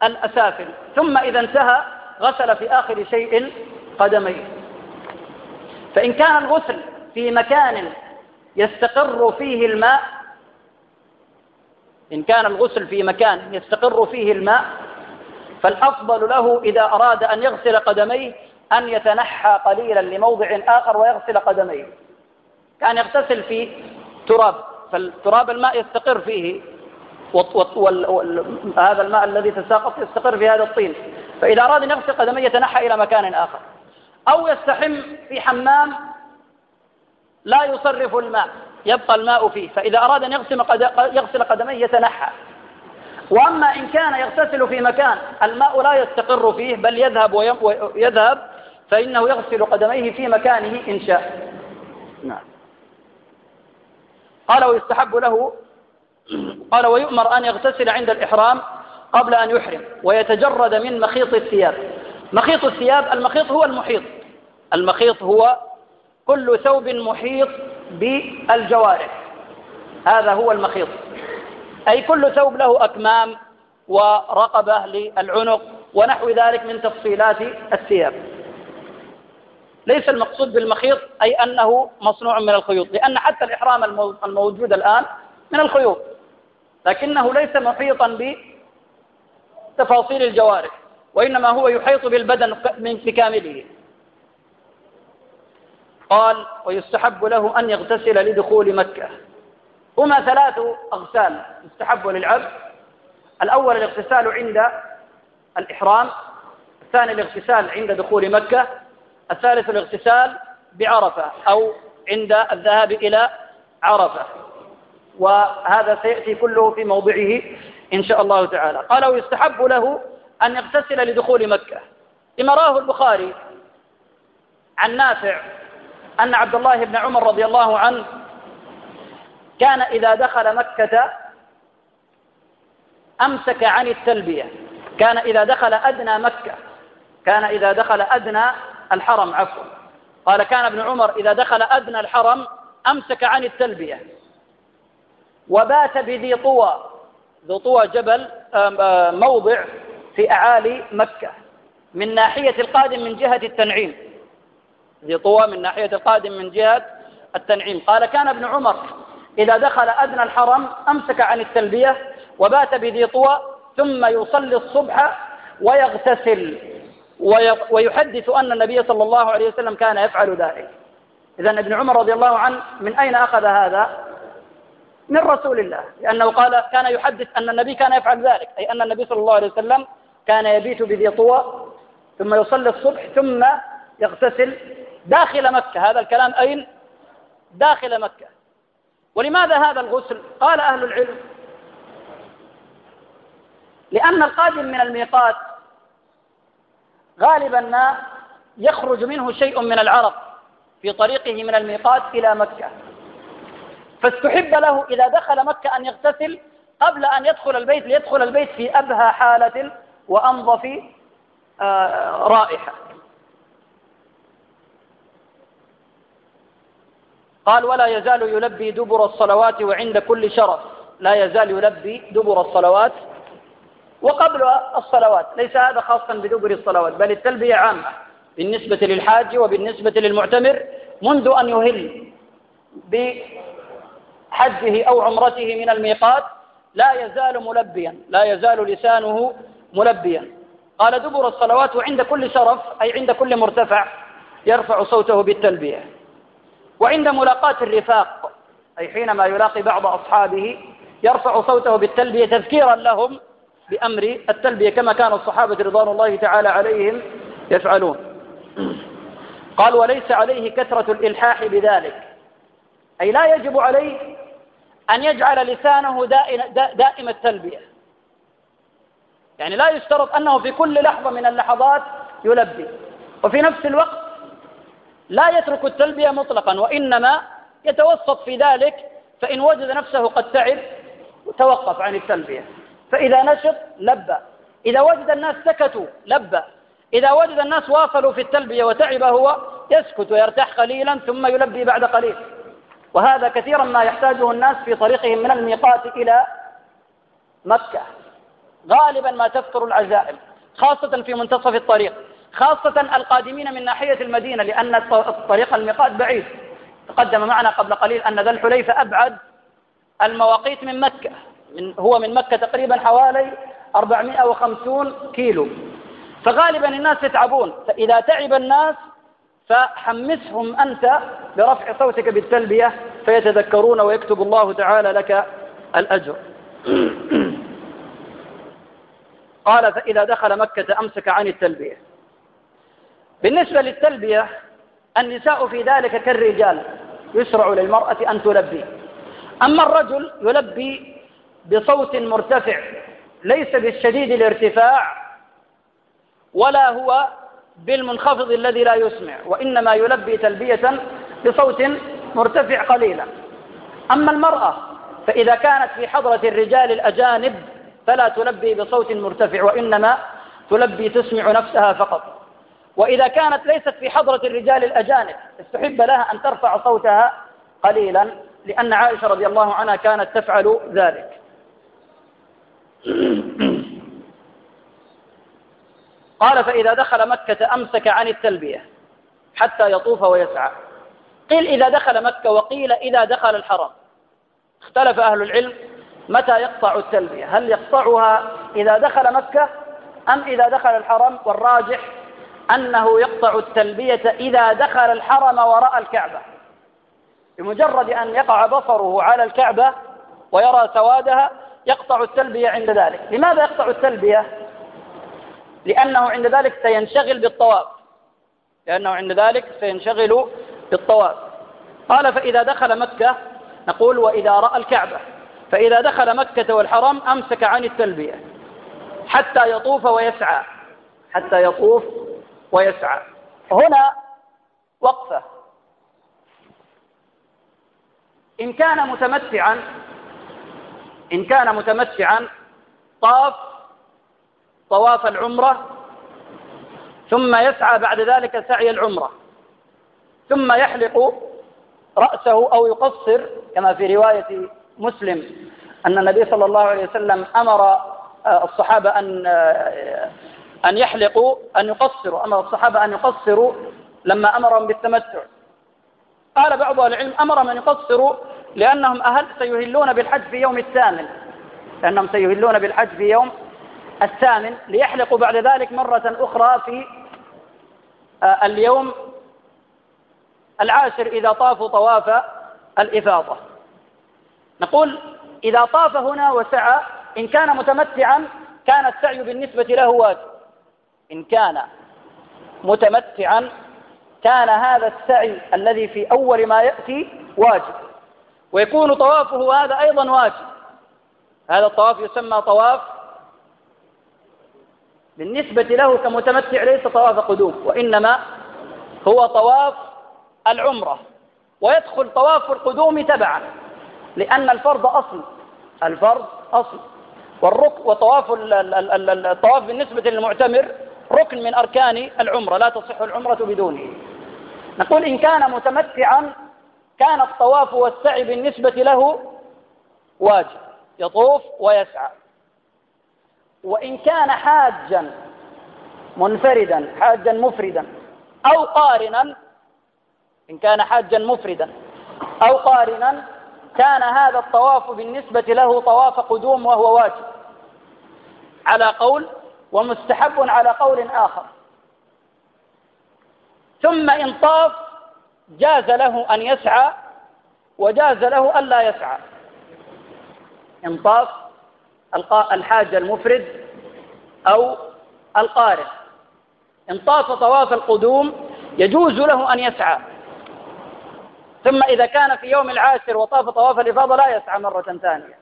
الأسافل ثم إذا انتهى غسل في آخر شيء قدميه. فإن كان الغسل في مكان يستقر فيه الماء إن كان الغسل في مكان يستقر فيه الماء فالأفضل له إذا أراد أن يغسل قدميه أن يتنحى قليلا لموضع آخر ويغسل قدميه. كان يغتسل في تراب. فالتراب الماء يستقر فيه هذا الماء الذي تساقط يستقر في هذا الطين. فإذا أراد أن يغسل قدميه يتنحى إلى مكان آخر. أو يستحم في حمام لا يصرف الماء يبقى الماء فيه. فإذا أراد أن يغسل, يغسل قدميه يتنحى. وأما إن كان يغتسل في مكان الماء لا يستقر فيه بل يذهب ويذهب فإنه يغسل قدميه في مكانه إن شاء. نعم. قال ويستحب له قال ويؤمر أن يغتسل عند الإحرام قبل أن يحرم ويتجرد من مخيط الثياب. مخيط الثياب المخيط هو المحيط. المخيط هو كل ثوب محيط بالجوارح. هذا هو المخيط. أي كل ثوب له أكمام ورقبة للعنق ونحو ذلك من تفصيلات الثياب. ليس المقصود بالمخيط أي أنه مصنوع من الخيوط لأن حتى الإحرام الموجود الآن من الخيوط لكنه ليس محيطا بتفاصيل الجوارح وإنما هو يحيط بالبدن بكامله. قال ويستحب له أن يغتسل لدخول مكة. هما ثلاث أغسال يستحب للعبد. الأول الاغتسال عند الإحرام الثاني الاغتسال عند دخول مكة الثالث الاغتسال بعرفة أو عند الذهاب إلى عرفة. وهذا سيأتي كله في موضعه إن شاء الله تعالى. قال ويستحب له أن يغتسل لدخول مكة. لما راه البخاري عن نافع أن عبد الله بن عمر رضي الله عنه كان إذا دخل مكة أمسك عن التلبية. كان إذا دخل أدنى مكة. كان إذا دخل أدنى الحرم عفوا. قال كان ابن عمر إذا دخل أدنى الحرم أمسك عن التلبية وبات بذي طوى ذو طوى جبل موضع في أعالي مكة من ناحية القادم من جهة التنعيم. ذي طوى من ناحية القادم من جهة التنعيم. قال كان ابن عمر إذا دخل أدنى الحرم أمسك عن التلبية وبات بذي طوى ثم يصلي الصبح ويغتسل. ويحدث أن النبي صلى الله عليه وسلم كان يفعل ذلك. إذا ابن عمر رضي الله عنه من أين أخذ هذا؟ من رسول الله. لأنه قال كان يحدث أن النبي كان يفعل ذلك. أي أن النبي صلى الله عليه وسلم كان يبيت بذي طوى ثم يصلي الصبح ثم يغتسل داخل مكة. هذا الكلام أين؟ داخل مكة. ولماذا هذا الغسل؟ قال أهل العلم. لأن القادم من الميقات غالبا ما يخرج منه شيء من العرق في طريقه من الميقات إلى مكة. فاستحب له إذا دخل مكة أن يغتسل قبل أن يدخل البيت ليدخل البيت في أبهى حالة وأنظف آه، رائحة. قال ولا يزال يلبي دبر الصلوات وعند كل شرف. لا يزال يلبي دبر الصلوات وقبل الصلوات ليس هذا خاصا بدبر الصلوات بل التلبية عامة بالنسبة للحاج وبالنسبة للمعتمر منذ أن يهل بحجه أو عمرته من الميقات لا يزال ملبيا لا يزال لسانه ملبيا. قال دبر الصلوات وعند كل شرف أي عند كل مرتفع يرفع صوته بالتلبية. وعند ملاقاة الرفاق أي حينما يلاقي بعض أصحابه يرفع صوته بالتلبية تذكيرا لهم بأمر التلبية كما كان الصحابة رضوان الله تعالى عليهم يفعلون. قال وليس عليه كثرة الإلحاح بذلك. أي لا يجب عليه أن يجعل لسانه دائم التلبية. يعني لا يشترط أنه في كل لحظة من اللحظات يلبي. وفي نفس الوقت لا يترك التلبية مطلقا وإنما يتوسط في ذلك فإن وجد نفسه قد تعب توقف عن التلبية. فإذا نشط لبى إذا وجد الناس سكتوا لبى إذا وجد الناس واصلوا في التلبية وتعب هو يسكت ويرتاح قليلا ثم يلبي بعد قليل. وهذا كثيرا ما يحتاجه الناس في طريقهم من الميقات إلى مكة. غالبا ما تذكر العزائم خاصة في منتصف الطريق خاصة القادمين من ناحية المدينة لأن الطريق الميقات بعيد. تقدم معنا قبل قليل أن ذا الحليفة أبعد المواقيت من مكة. من هو من مكة تقريبا حوالي 450 كيلو. فغالبا الناس يتعبون فإذا تعب الناس فحمسهم أنت برفع صوتك بالتلبية فيتذكرون ويكتب الله تعالى لك الأجر. قال فإذا دخل مكة أمسك عن التلبية. بالنسبة للتلبية النساء في ذلك كالرجال يشرع للمرأة أن تلبي. أما الرجل يلبي بصوت مرتفع ليس بالشديد الارتفاع ولا هو بالمنخفض الذي لا يسمع وإنما يلبي تلبية بصوت مرتفع قليلا. أما المرأة فإذا كانت في حضرة الرجال الأجانب فلا تلبي بصوت مرتفع وإنما تلبي تسمع نفسها فقط. وإذا كانت ليست في حضرة الرجال الأجانب استحب لها أن ترفع صوتها قليلا لأن عائشة رضي الله عنها كانت تفعل ذلك. قال فإذا دخل مكة أمسك عن التلبية حتى يطوف ويسعى. قيل إذا دخل مكة وقيل إذا دخل الحرم. اختلف أهل العلم متى يقطع التلبية. هل يقطعها إذا دخل مكة أم إذا دخل الحرم؟ والراجح أنه يقطع التلبية إذا دخل الحرم ورأى الكعبة. بمجرد أن يقع بصره على الكعبة ويرى سوادها يقطع التلبية عند ذلك. لماذا يقطع التلبية؟ لأنه عند ذلك سينشغل بالطواف. لأنه عند ذلك سينشغل بالطواف. قال فإذا دخل مكة نقول وإذا رأى الكعبة. فإذا دخل مكة والحرم أمسك عن التلبية حتى يطوف ويسعى. حتى يطوف ويسعى. هنا وقفة. إن كان متمتعا إن كان متمتعا طاف طواف العمرة ثم يسعى بعد ذلك سعي العمرة ثم يحلق رأسه أو يقصر كما في رواية مسلم أن النبي صلى الله عليه وسلم أمر آه، الصحابة أن آه، أن يحلقوا أن يقصروا أمر الصحابة أن يقصروا لما أمرهم بالتمتع. قال بعض العلم أمر من يقصروا لأنهم أهل سيهلون بالحج في يوم الثامن لأنهم سيهلون بالحج في يوم الثامن ليحلقوا بعد ذلك مرة أخرى في آه، اليوم العاشر إذا طافوا طواف الإفاضة. نقول إذا طاف هنا وسعى إن كان متمتعا كان السعي بالنسبة له واجب. إن كان متمتعا كان هذا السعي الذي في أول ما يأتي واجب. ويكون طوافه هذا أيضا واجب. هذا الطواف يسمى طواف بالنسبة له كمتمتع ليس طواف قدوم وإنما هو طواف العمرة. ويدخل طواف القدوم تبعا لأن الفرض أصل الفرض أصل. والرك وطواف الطواف بالنسبة للمعتمر ركن من أركان العمرة لا تصح العمرة بدونه. نقول إن كان متمتعا كان الطواف والسعي بالنسبة له واجب يطوف ويسعى. وإن كان حاجا منفردا حاجا مفردا أو قارنا إن كان حاجا مفردا أو قارنا كان هذا الطواف بالنسبة له طواف قدوم وهو واجب. على قول ومستحب على قول آخر. ثم إن طاف جاز له أن يسعى وجاز له ألا يسعى. إن طاف الحاج المفرد أو القارئ. إن طاف طواف القدوم يجوز له أن يسعى. ثم إذا كان في يوم العاشر وطاف طواف الإفاضة لا يسعى مرة ثانية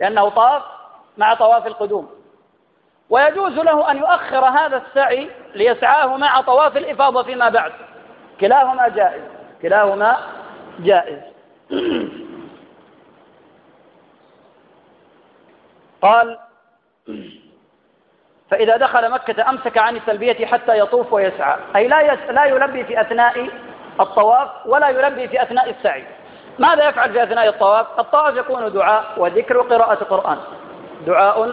لأنه طاف مع طواف القدوم. ويجوز له أن يؤخر هذا السعي ليسعاه مع طواف الإفاضة فيما بعد. كلاهما جائز كلاهما جائز. قال فإذا دخل مكة أمسك عن التلبية حتى يطوف ويسعى. أي لا لا يلبي في أثناء الطواف ولا يلبي في أثناء السعي. ماذا يفعل في أثناء الطواف؟ الطواف يكون دعاء وذكر وقراءة قرآن دعاء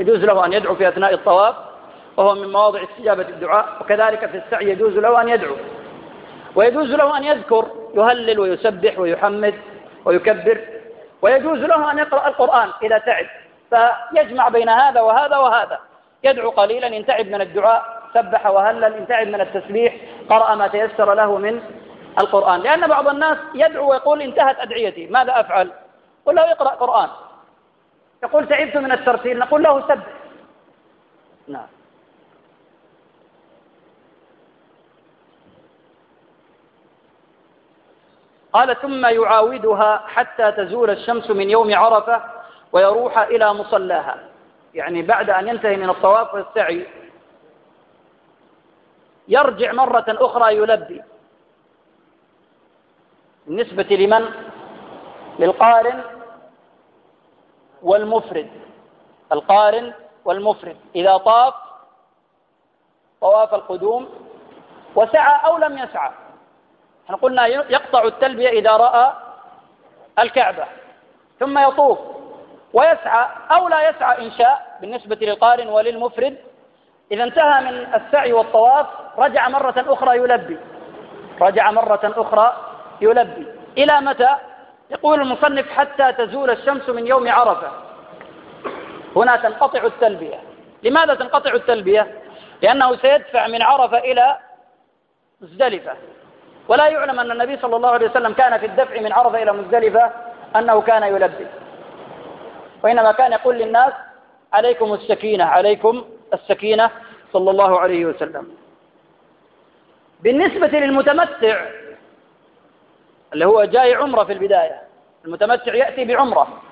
يجوز له أن يدعو في أثناء الطواف وهو من مواضع استجابة الدعاء وكذلك في السعي يجوز له أن يدعو. ويجوز له أن يذكر يهلل ويسبح ويحمد ويكبر ويجوز له أن يقرأ القرآن إذا تعب. فيجمع بين هذا وهذا وهذا. يدعو قليلا إن تعب من الدعاء سبح وهلل إن تعب من التسبيح قرأ ما تيسر له من القرآن. لأن بعض الناس يدعو ويقول انتهت أدعيتي ماذا أفعل؟ قل له اقرأ قرآن. يقول تعبت من الترتيل نقول له سبح. نعم. قال ثم يعاودها حتى تزول الشمس من يوم عرفة ويروح إلى مصلاها. يعني بعد أن ينتهي من الطواف والسعي يرجع مرة أخرى يلبي. بالنسبة لمن؟ للقارن والمفرد. القارن والمفرد. إذا طاف طواف القدوم وسعى أو لم يسعى. إحنا قلنا يقطع التلبية إذا رأى الكعبة ثم يطوف. ويسعى أو لا يسعى إن شاء بالنسبة للقارن وللمفرد. إذا انتهى من السعي والطواف رجع مرة أخرى يلبي. رجع مرة أخرى يلبي. إلى متى؟ يقول المصنف حتى تزول الشمس من يوم عرفة. هنا تنقطع التلبية. لماذا تنقطع التلبية؟ لأنه سيدفع من عرفة إلى مزدلفة. ولا يعلم أن النبي صلى الله عليه وسلم كان في الدفع من عرفة إلى مزدلفة أنه كان يلبي. وإنما كان يقول للناس عليكم السكينة عليكم السكينة صلى الله عليه وسلم. بالنسبة للمتمتع اللي هو جاي عمرة في البداية المتمتع يأتي بعمرة.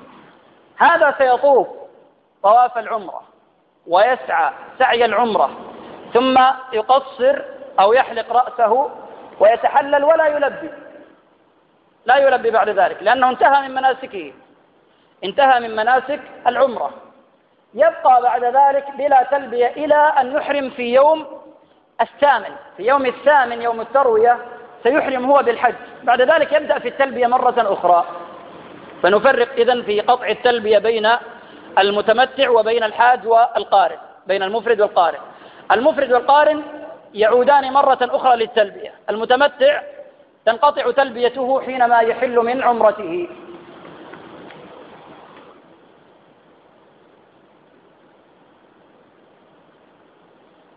هذا سيطوف طواف العمرة ويسعى سعي العمرة ثم يقصر أو يحلق رأسه ويتحلل ولا يلبي. لا يلبي بعد ذلك لأنه انتهى من مناسكه. انتهى من مناسك العمرة. يبقى بعد ذلك بلا تلبية إلى أن يحرم في يوم الثامن. في يوم الثامن يوم التروية سيحرم هو بالحج. بعد ذلك يبدأ في التلبية مرة أخرى. فنفرق إذن في قطع التلبية بين المتمتع وبين الحاج والقارن بين المفرد والقارن. المفرد والقارن يعودان مرة أخرى للتلبية. المتمتع تنقطع تلبيته حينما يحل من عمرته.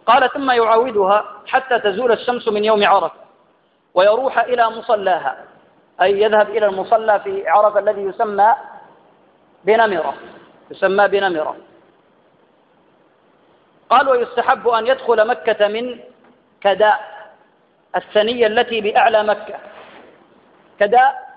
قال ثم يعاودها حتى تزول الشمس من يوم عرفة ويروح إلى مصلاها أي يذهب إلى المصلى في عرفة الذي يسمى بنمرة يسمى بنمرة. قال ويستحب أن يدخل مكة من كداء الثنية التي بأعلى مكة. كداء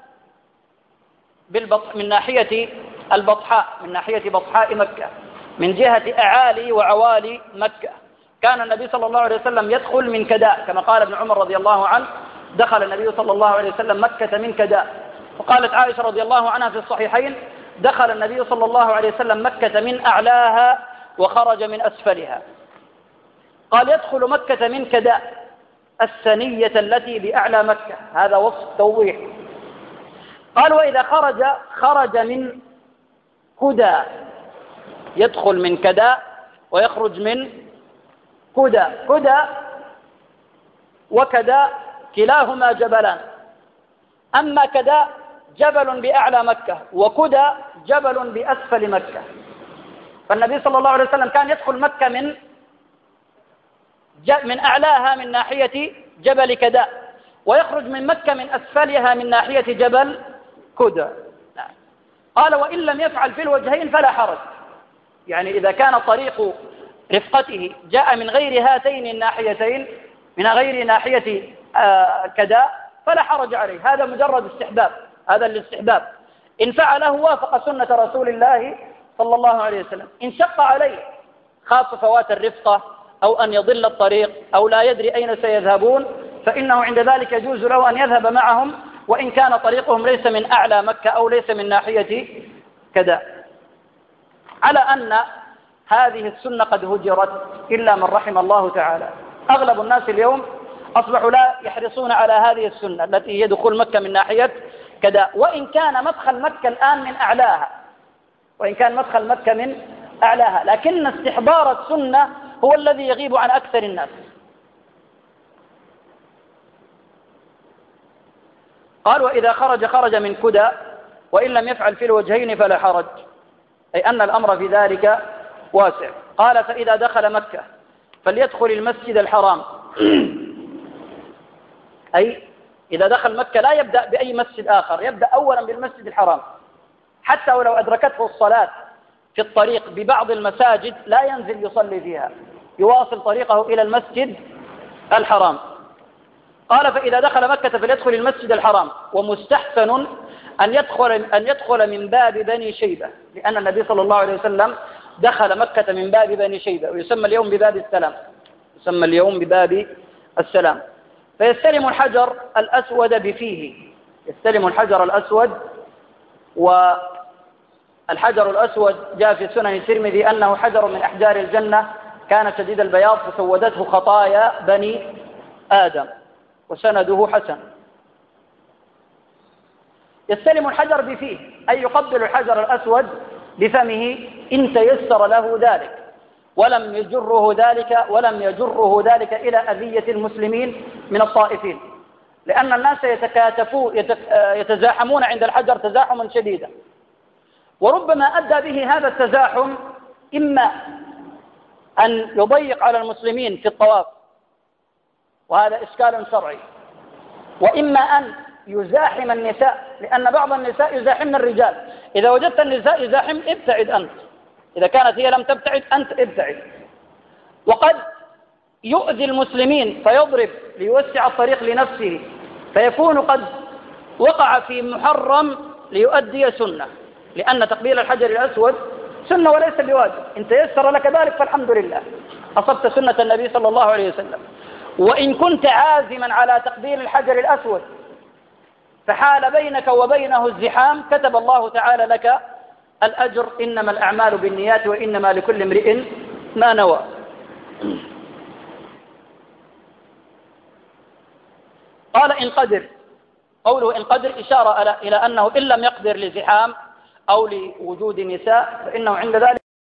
بالبط... من ناحية البطحاء من ناحية بطحاء مكة من جهة أعالي وعوالي مكة. كان النبي صلى الله عليه وسلم يدخل من كداء. كما قال ابن عمر رضي الله عنه دخل النبي صلى الله عليه وسلم مكة من كداء. وقالت عائشة رضي الله عنها في الصحيحين دخل النبي صلى الله عليه وسلم مكة من أعلاها وخرج من أسفلها. قال يدخل مكة من كداء الثنية التي بأعلى مكة. هذا وصف توضيح. قال وإذا خرج خرج من كدى يدخل من كداء ويخرج من كدى كدى وكدى كلاهما جبلان أما كدى جبل بأعلى مكة وكدى جبل بأسفل مكة. فالنبي صلى الله عليه وسلم كان يدخل مكة من من أعلاها من ناحية جبل كداء ويخرج من مكة من أسفلها من ناحية جبل كدى. قال وإن لم يفعل في الوجهين فلا حرج. يعني إذا كان طريق رفقته جاء من غير هاتين الناحيتين من غير ناحية آه، كداء فلا حرج عليه. هذا مجرد استحباب هذا الاستحباب. إن فعله وافق سنة رسول الله صلى الله عليه وسلم. إن شق عليه خاف فوات الرفقة أو أن يضل الطريق أو لا يدري أين سيذهبون فإنه عند ذلك يجوز له أن يذهب معهم وإن كان طريقهم ليس من أعلى مكة أو ليس من ناحية كذا. على أن هذه السنة قد هجرت إلا من رحم الله تعالى. أغلب الناس اليوم أصبحوا لا يحرصون على هذه السنة التي هي دخول مكة من ناحية كذا. وإن كان مدخل مكة الآن من أعلاها وإن كان مدخل مكة من أعلاها. لكن استحضار السنة هو الذي يغيب عن أكثر الناس. قال وإذا خرج خرج من كدى وإن لم يفعل في الوجهين فلا حرج. أي أن الأمر في ذلك واسع. قال فإذا دخل مكة فليدخل المسجد الحرام. أي إذا دخل مكة لا يبدأ بأي مسجد آخر يبدأ أولا بالمسجد الحرام. حتى ولو أدركته الصلاة في الطريق ببعض المساجد لا ينزل يصلي فيها يواصل طريقه إلى المسجد الحرام. قال فإذا دخل مكة فليدخل المسجد الحرام. ومستحسن أن يدخل أن يدخل من باب بني شيبة لأن النبي صلى الله عليه وسلم دخل مكة من باب بني شيبة ويسمى اليوم بباب السلام. يسمى اليوم بباب السلام. فيستلم الحجر الأسود بفيه. يستلم الحجر الأسود والحجر الأسود جاء في سنن الترمذي أنه حجر من أحجار الجنة كان شديد البياض فسودته خطايا بني آدم وسنده حسن. يستلم الحجر بفيه أي يقبل الحجر الأسود بفمه إن تيسر له ذلك. ولم يجره ذلك ولم يجره ذلك إلى أذية المسلمين من الطائفين. لأن الناس يتكاتفون يتزاحمون عند الحجر تزاحما شديدا. وربما أدى به هذا التزاحم إما أن يضيق على المسلمين في الطواف وهذا إشكال شرعي وإما أن يزاحم النساء لأن بعض النساء يزاحمن الرجال. إذا وجدت النساء يزاحم ابتعد أنت. إذا كانت هي لم تبتعد أنت ابتعد. وقد يؤذي المسلمين فيضرب ليوسع الطريق لنفسه. فيكون قد وقع في محرم ليؤدي سنة. لأن تقبيل الحجر الأسود سنة وليس بواجب. إن تيسر لك ذلك فالحمد لله. أصبت سنة النبي صلى الله عليه وسلم. وإن كنت عازما على تقبيل الحجر الأسود فحال بينك وبينه الزحام كتب الله تعالى لك الأجر إنما الأعمال بالنيات وإنما لكل امرئ ما نوى. قال إن قدر قوله إن قدر إشارة إلى أنه إن لم يقدر لزحام أو لوجود نساء فإنه عند ذلك